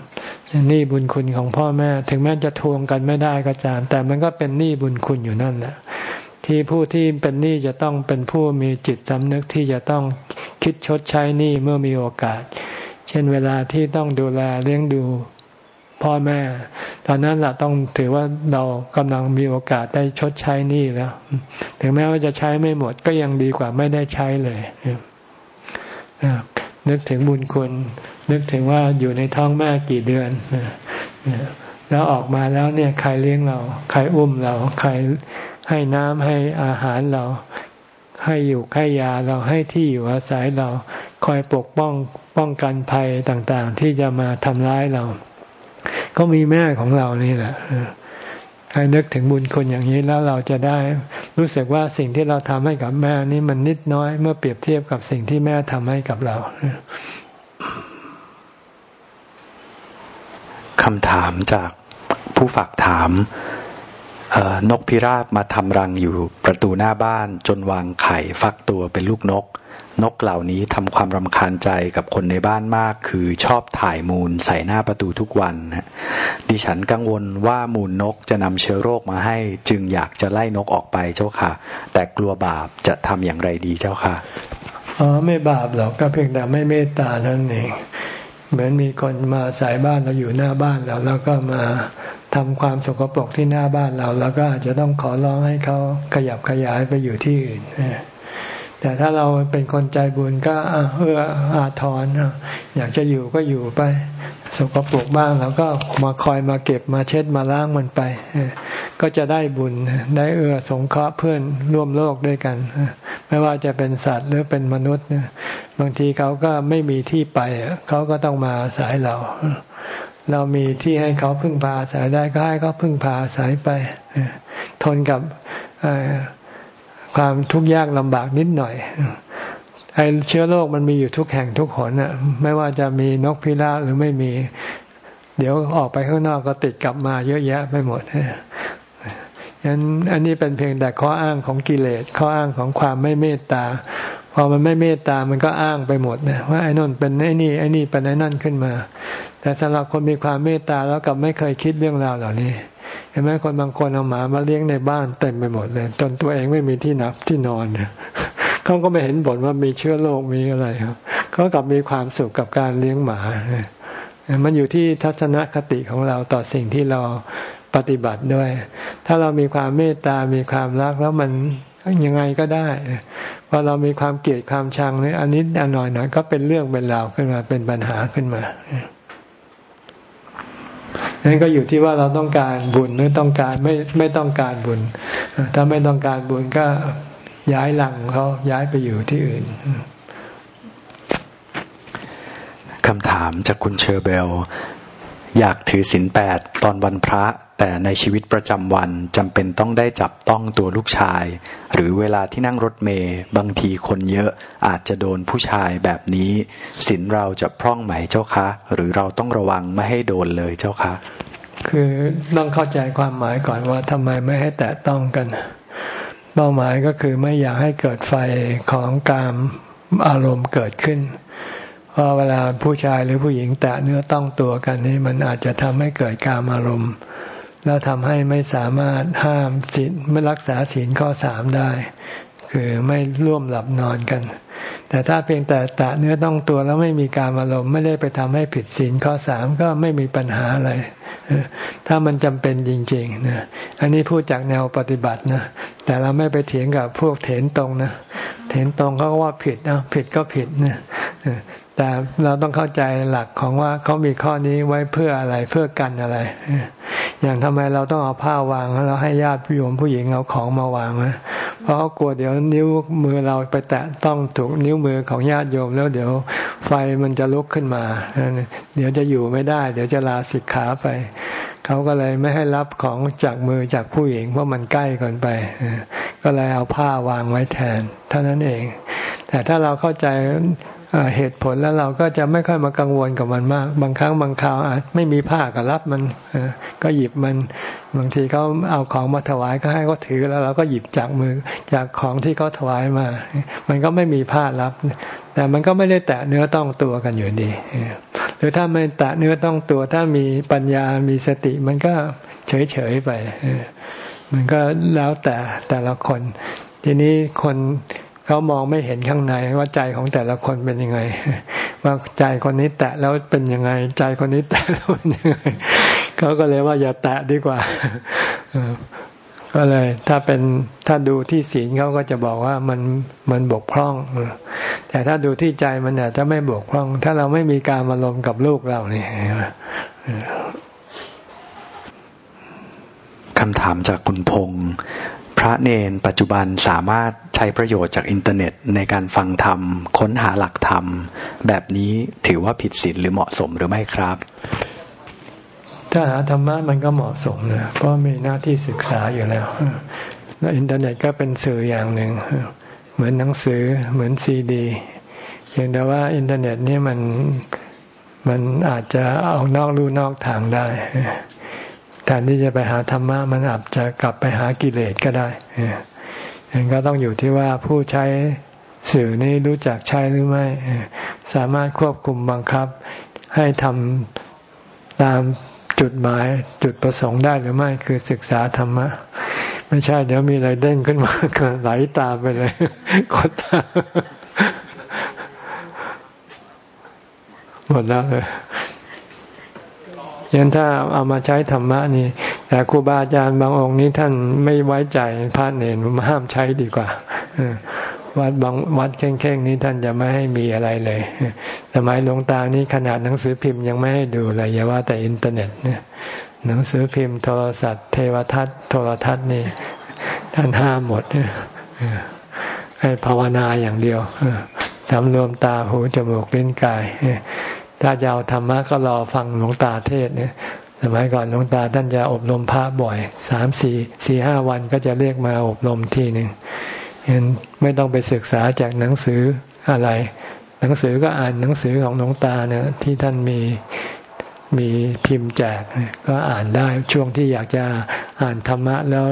หนี้บุญคุณของพ่อแม่ ถึงแม้จะทวงกันไม่ได้ก็ตาม แต่มันก็เป็นหนี้บุญคุณอยู่นั่นแหละที่ผู้ที่เป็นหนี้จะต้องเป็นผู้มีจิตสำนึกที่จะต้องคิดชดใช้หนี้เมื่อมีโอกาส เช่นเวลาที่ต้องดูแลเลี้ยงดูพ่อแม่ ตอนนั้นเราต้องถือว่าเรากำลังมีโอกาสได้ชดใช้หนี้แล้ว ถึงแม้ว่าจะใช้ไม่หมดก็ยังดีกว่าไม่ได้ใช้เลยนึกถึงบุญคุณ นึกถึงว่าอยู่ในท้องแม่กี่เดือนแล้วออกมาแล้วเนี่ยใครเลี้ยงเรา ใครอุ้มเรา ใครให้น้ำให้อาหารเรา ให้อยู่ให้ยาเราให้ที่อยู่อาศัยเรา คอยปกป้องป้องกันภัยต่างๆ ที่จะมาทำร้ายเรา ก็มีแม่ของเรานี่แหละใครนึกถึงบุญคุณอย่างนี้แล้วเราจะได้ รู้สึกว่าสิ่งที่เราทำให้กับแม่นี่มันนิดน้อยเมื่อเปรียบเทียบกับสิ่งที่แม่ทำให้กับเราคำถามจากผู้ฝากถาม นกพิราบมาทำรังอยู่ประตูหน้าบ้านจนวางไข่ฟักตัวเป็นลูกนก นกเหล่านี้ทำความรำคาญใจกับคนในบ้านมาก คือชอบถ่ายมูลใส่หน้าประตูทุกวันดิฉันกังวลว่ามูลนกจะนำเชื้อโรคมาให้ จึงอยากจะไล่นกออกไปเจ้าค่ะ แต่กลัวบาปจะทำอย่างไรดีเจ้าค่ะอ๋อไม่บาปหรอกก็เพียงแต่ไม่เมตตานั่นเองเหมือนมีคนมาสายบ้านเราอยู่หน้าบ้านเราแล้วก็มา ทำความสกปรกที่หน้าบ้านเรา แล้วก็อาจจะต้องขอร้องให้เขาขยับขยายไปอยู่ที่อื่นแต่ถ้าเราเป็นคนใจบุญก็เอื้ออาทรอยากจะอยู่ก็อยู่ไป สกปรกบ้างแล้วก็มาคอยมาเก็บมาเช็ดมาล้างมันไป ก็จะได้บุญได้เอื้อสงเคราะห์เพื่อนร่วมโลกด้วยกัน ไม่ว่าจะเป็นสัตว์หรือเป็นมนุษย์บางทีเขาก็ไม่มีที่ไปเขาก็ต้องมาอายเรา เรามีที่ให้เขาพึ่งพาอาศัยได้ก็ให้เขาพึ่งพาอาศัยไป ทนกับความทุกข์ยากลำบากนิดหน่อยไอเชื้อโรคมันมีอยู่ทุกแห่งทุกหนอะ ไม่ว่าจะมีนกพิราบหรือไม่มี เดี๋ยวออกไปข้างนอกก็ติดกลับมาเยอะแยะไปหมดฉะนั้นอันนี้เป็นเพียงแต่ข้ออ้างของกิเลสข้ออ้างของความไม่เมตตา อมันไม่เมตตามันก็อ้างไปหมดนะว่าไอ้นนเป็นไอ้นี่ไอ้นี่เป็นไอ้นั่นขึ้นมา แต่สำหรับคนมีความเมตตาแล้วกับไม่เคยคิดเรื่องราวเหล่านี้เห็นไหมคนบางคนเอาหมามาเลี้ยงในบ้านเต็มไปหมดเลยจนตัวเองไม่มีที่นับที่นอนเนี่ยเขาก็ไม่เห็นบ่นว่ามีเชื้อโรคมีอะไรครับเขากลับมีความสุขกับการเลี้ยงหมามันอยู่ที่ทัศนคติของเราต่อสิ่งที่เราปฏิบัติด้วย ถ้าเรามีความเมตตา มีความรักแล้วมัน ยังไงก็ได้พอเรามีความเกลียดความชังนี่อันนี้อันหน่อยหน่อยก็เป็นเรื่องเป็นราวขึ้นมาเป็นปัญหาขึ้นมานั่นก็อยู่ที่ว่าเราต้องการบุญหรือต้องการไม่ไม่ต้องการบุญ ถ้าไม่ต้องการบุญก็ย้ายหลังเขาย้ายไปอยู่ที่อื่นคำถามจากคุณเชอร์เบล อยากถือศีลแปดตอนวันพระ แต่ในชีวิตประจำวันจำเป็นต้องได้จับต้องตัวลูกชาย หรือเวลาที่นั่งรถเมย์บางทีคนเยอะอาจจะโดนผู้ชายแบบนี้ศีลเราจะพร่องไหมเจ้าคะ หรือเราต้องระวังไม่ให้โดนเลยเจ้าคะ คือต้องเข้าใจความหมายก่อนว่าทำไมไม่ให้แตะต้องกัน เป้าหมายก็คือไม่อยากให้เกิดไฟของการอารมณ์เกิดขึ้น ราะเวลาผู้ชายหรือผู้หญิงแตะเนื้อต้องตัวกันนี่มันอาจจะทำให้เกิดการอารมณ์แล้วทำให้ไม่สามารถห้ามศีลไม่รักษาศีลข้อสามได้ คือไม่ร่วมหลับนอนกัน แต่ถ้าเพียงแต่แตะเนื้อต้องตัวแล้วไม่มีการอารมณ์ไม่ได้ไปทำให้ผิดศีลข้อสามก็ไม่มีปัญหาอะไรถ้ามันจำเป็นจริงๆนะอันนี้พูดจากแนวปฏิบัตินะแต่เราไม่ไปเถียงกับพวกเถนตรงนะเถนตรงเขาก็ว่าผิดนะผิดก็ผิดนะ แต่เราต้องเข้าใจหลักของว่าเขามีข้อนี้ไว้เพื่ออะไรเพื่อกันอะไร อย่างทำไมเราต้องเอาผ้าวางแล้วให้ญาติโยมผู้หญิงเอาของมาวางนะเพราะกลัวเดี๋ยวนิ้วมือเราไปแตะต้องถูกนิ้วมือของญาติโยมแล้วเดี๋ยวไฟมันจะลุกขึ้นมา เดี๋ยวจะอยู่ไม่ได้ เดี๋ยวจะลาสิกขาไป เขาก็เลยไม่ให้รับของจากมือจากผู้หญิงเพราะมันใกล้เกินไป ก็เลยเอาผ้าวางไว้แทน เท่านั้นเอง แต่ถ้าเราเข้าใจ เหตุผลแล้วเราก็จะไม่ค่อยมากังวลกับมันมาก บางครั้งบางคราวอาจไม่มีผ้าก็รับมันก็หยิบมัน บางทีเขาเอาของมาถวายก็ให้เขาถือแล้วเราก็หยิบจากมือจากของที่เขาถวายมา มันก็ไม่มีผ้ารับ แต่มันก็ไม่ได้แตะเนื้อต้องตัวกันอยู่ดีหรือถ้าไม่แตะเนื้อต้องตัวถ้ามีปัญญามีสติ มันก็เฉยเฉยไปมันก็แล้วแต่แต่ละคน ทีนี้คน เขามองไม่เห็นข้างในว่าใจของแต่ละคนเป็นยังไง ว่าใจคนนี้แตะแล้วเป็นยังไง ใจคนนี้แตะแล้วเป็นยังไงเขาก็เลยว่าอย่าแตะดีกว่าก็เลย ถ้าเป็นถ้าดูที่ศีลเขาก็จะบอกว่ามันมันบกพร่อง แต่ถ้าดูที่ใจมันอาจจะไม่บกพร่อง ถ้าเราไม่มีการมาลมกับลูกเราเนี่ยคำถามจากคุณพงษ์ พระเณรปัจจุบันสามารถใช้ประโยชน์จากอินเทอร์เน็ตในการฟังธรรม ค้นหาหลักธรรม แบบนี้ถือว่าผิดศีลหรือเหมาะสมหรือไม่ครับ ถ้าหาธรรมะมันก็เหมาะสมนะเพราะมีหน้าที่ศึกษาอยู่แล้วแล้วอินเทอร์เน็ตก็เป็นสื่ออย่างหนึ่ง เหมือนหนังสือเหมือนซีดีเพียงแต่ว่าอินเทอร์เน็ตนี่มันมันอาจจะเอานอกลู่นอกทางได้ ทนที่จะไปหาธรรมะมันอาจจะกลับไปหากิเลสก็ได้ยังก็ต้องอยู่ที่ว่าผู้ใช้สื่อนี้รู้จักใช้หรือไม่ สามารถควบคุมบังคับ ให้ทำตามจุดหมายจุดประสงค์ได้หรือไม่คือศึกษาธรรมะ ไม่ใช่ เดี๋ยวมีอะไรเด้งขึ้นมาก็ไหลตามไปเลยกดตามหมดแล้วเลย ยันถ้าเอามาใช้ธรรมะนี่ แต่ครูบาอาจารย์บางองค์นี้ท่านไม่ไว้ใจพระเนรมาห้ามใช้ดีกว่าวัดบางวัดเข่งๆนี้ท่านจะไม่ให้มีอะไรเลยสมัยหลวงตานี่ขนาดหนังสือพิมพ์ยังไม่ให้ดูเลยอย่าว่าแต่อินเทอร์เน็ตเนี่ยหนังสือพิมพ์โทรศัพท์เทวทัศน์โทรทัศน์นี่ ท่านห้ามหมดให้ภาวนาอย่างเดียวสำรวมตาหูจมูกลิ้นกาย ถ้าจะเอาธรรมะก็รอฟังหลวงตาเทศเนี่ยสมัยก่อนหลวงตาท่านจะอบรมพระบ่อยสามสี่สี่ห้าวันก็จะเรียกมาอบรมทีหนึ่งเห็นไม่ต้องไปศึกษาจากหนังสืออะไร หนังสือก็อ่านหนังสือของหลวงตาเนี่ยที่ท่านมี มีพิมพ์แจกก็อ่านได้ช่วงที่อยากจะอ่านธรรมะ แล้ว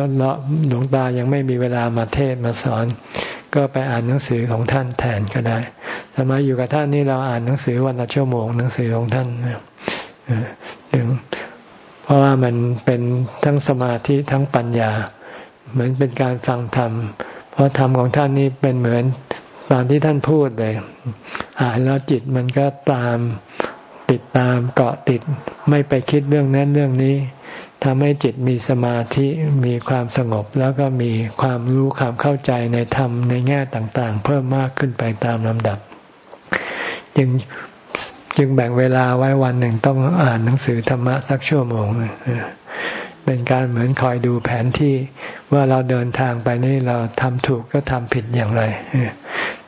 หลวงตายังไม่มีเวลามาเทศมาสอน ก็ไปอ่านหนังสือของท่านแทนก็ได้สมัยอยู่กับท่านนี่เราอ่านหนังสือวันละชั่วโมงหนังสือของท่านถึงเพราะว่ามันเป็นทั้งสมาธิทั้งปัญญา เหมือนเป็นการฟังธรรม เพราะธรรมของท่านนี่เป็นเหมือนตอนที่ท่านพูดเลย อ่านแล้วจิตมันก็ตาม ติดตามเกาะติดไม่ไปคิดเรื่องนั้นเรื่องนี้ทำให้จิตมีสมาธิมีความสงบแล้วก็มีความรู้ความเข้าใจในธรรมในแง่ต่างๆ เพิ่มมากขึ้นไปตามลำดับ จึงจึงแบ่งเวลาไว้วันหนึ่งต้องอ่านหนังสือธรรมะสักชั่วโมงเป็นการเหมือนคอยดูแผนที่ว่าเราเดินทางไปนี่เราทำถูกก็ทำผิดอย่างไร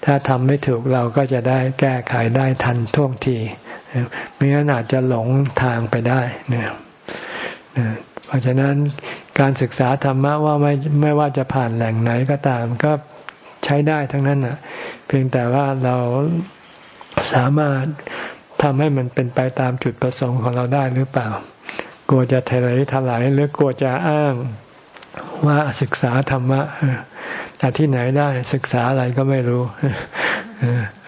ถ้าทำไม่ถูกเราก็จะได้แก้ไขได้ทันท่วงที ม่งั้นอาจจะหลงทางไปได้เนี่ยเพราะฉะนั้นการศึกษาธรรมะว่าไม่ไม่ว่าจะผ่านแหล่งไหนก็ตามก็ใช้ได้ทั้งนั้นน่ะ เพียงแต่ว่าเราสามารถทำให้มันเป็นไปตามจุดประสงค์ของเราได้หรือเปล่า กลัวจะเทะเลทลายหรือกลัวจะอ้างว่าศึกษาธรรมะแต่ที่ไหนได้ศึกษาอะไรก็ไม่รู้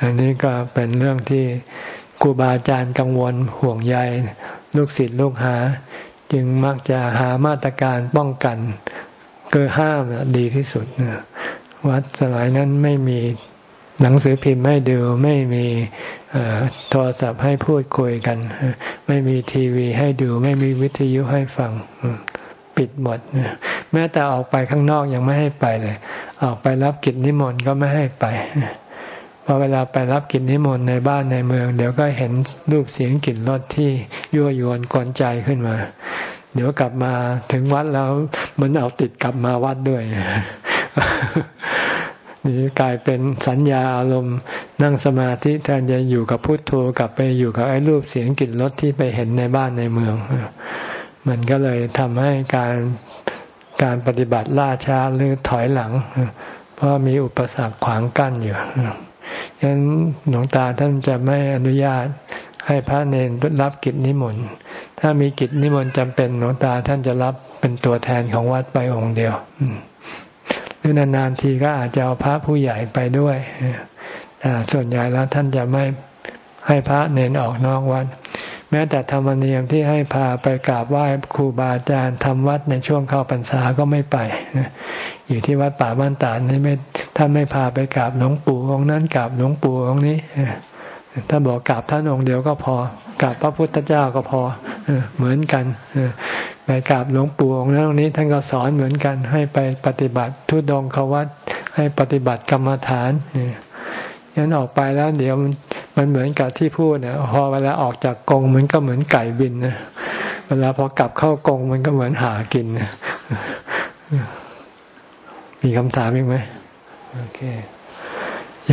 อันนี้ก็เป็นเรื่องที่ ครูบาอาจารย์กังวลห่วงใยลูกศิษย์ลูกหา จึงมักจะหามาตรการป้องกันเกิดห้ามดีที่สุดวัดสมัยนั้นไม่มีหนังสือพิมพ์ให้ดู ไม่มีโทรศัพท์ให้พูดคุยกัน ไม่มีทีวีให้ดู ไม่มีวิทยุให้ฟังปิดหมดแม้แต่ออกไปข้างนอกยังไม่ให้ไปเลย ออกไปรับกิจนิมนต์ก็ไม่ให้ไป พอเวลาไปรับกิจนิมนต์ในบ้านในเมือง เดี๋ยวก็เห็นรูปเสียงกลิ่นรสที่ยั่วยวนกวนใจขึ้นมา เดี๋ยวกลับมาถึงวัดแล้วมันเอาติดกลับมาวัดด้วยนี่กลายเป็นสัญญาอารมณ์นั่งสมาธิแทนจะอยู่กับพุทโธกลับไปอยู่กับไอ้รูปเสียงกลิ่นรสที่ไปเห็นในบ้านในเมือง มันก็เลยทำให้การการปฏิบัติล่าช้าหรือถอยหลัง เพราะมีอุปสรรคขวางกั้นอยู่ ฉะนั้นหลวงตาท่านจะไม่อนุญาตให้พระเนรรับกิจนิมนต์ถ้ามีกิจนิมนต์จำเป็นหลวงตาท่านจะรับเป็นตัวแทนของวัดไปองค์เดียวหรือนานๆทีก็อาจจะเอาพระผู้ใหญ่ไปด้วยแต่ส่วนใหญ่แล้วท่านจะไม่ให้พระเนนออกนอกวัด แม้แต่ธรรมเนียมที่ให้พาไปกราบไหว้ครูบาอาจารย์ทำวัดในช่วงเข้าพรรษาก็ไม่ไป อยู่ที่วัดป่าบ้านตาดนี่ไม่ท่านไม่พาไปกราบหลวงปู่องค์นั้นกราบหลวงปู่องค์นี้ถ้าบอกกราบท่านองค์เดียวก็พอกราบพระพุทธเจ้าก็พอเหมือนกันไปกราบหลวงปู่องค์นั้นองค์นี้ ท่านก็สอนเหมือนกัน ให้ไปปฏิบัติทุดงควัตให้ปฏิบัติกรรมฐานยั นออกไปแล้ว เดี๋ยวมันมันเหมือนกับที่พูดเนี่ยพอเวลาออกจากกรงมันก็เหมือนไก่บินนะเวลาพอกลับเข้ากรงมันก็เหมือนหากินมีคำถามอีกไหมโอเค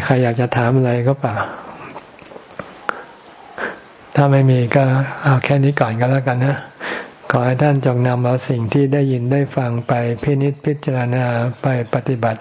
ใครอยากจะถามอะไรก็เปล่า ถ้าไม่มีก็เอาแค่นี้ก่อนก็แล้วกันนะ ขอให้ท่านจงนำเอาสิ่งที่ได้ยินได้ฟังไปพินิจพิจารณาไปปฏิบัติ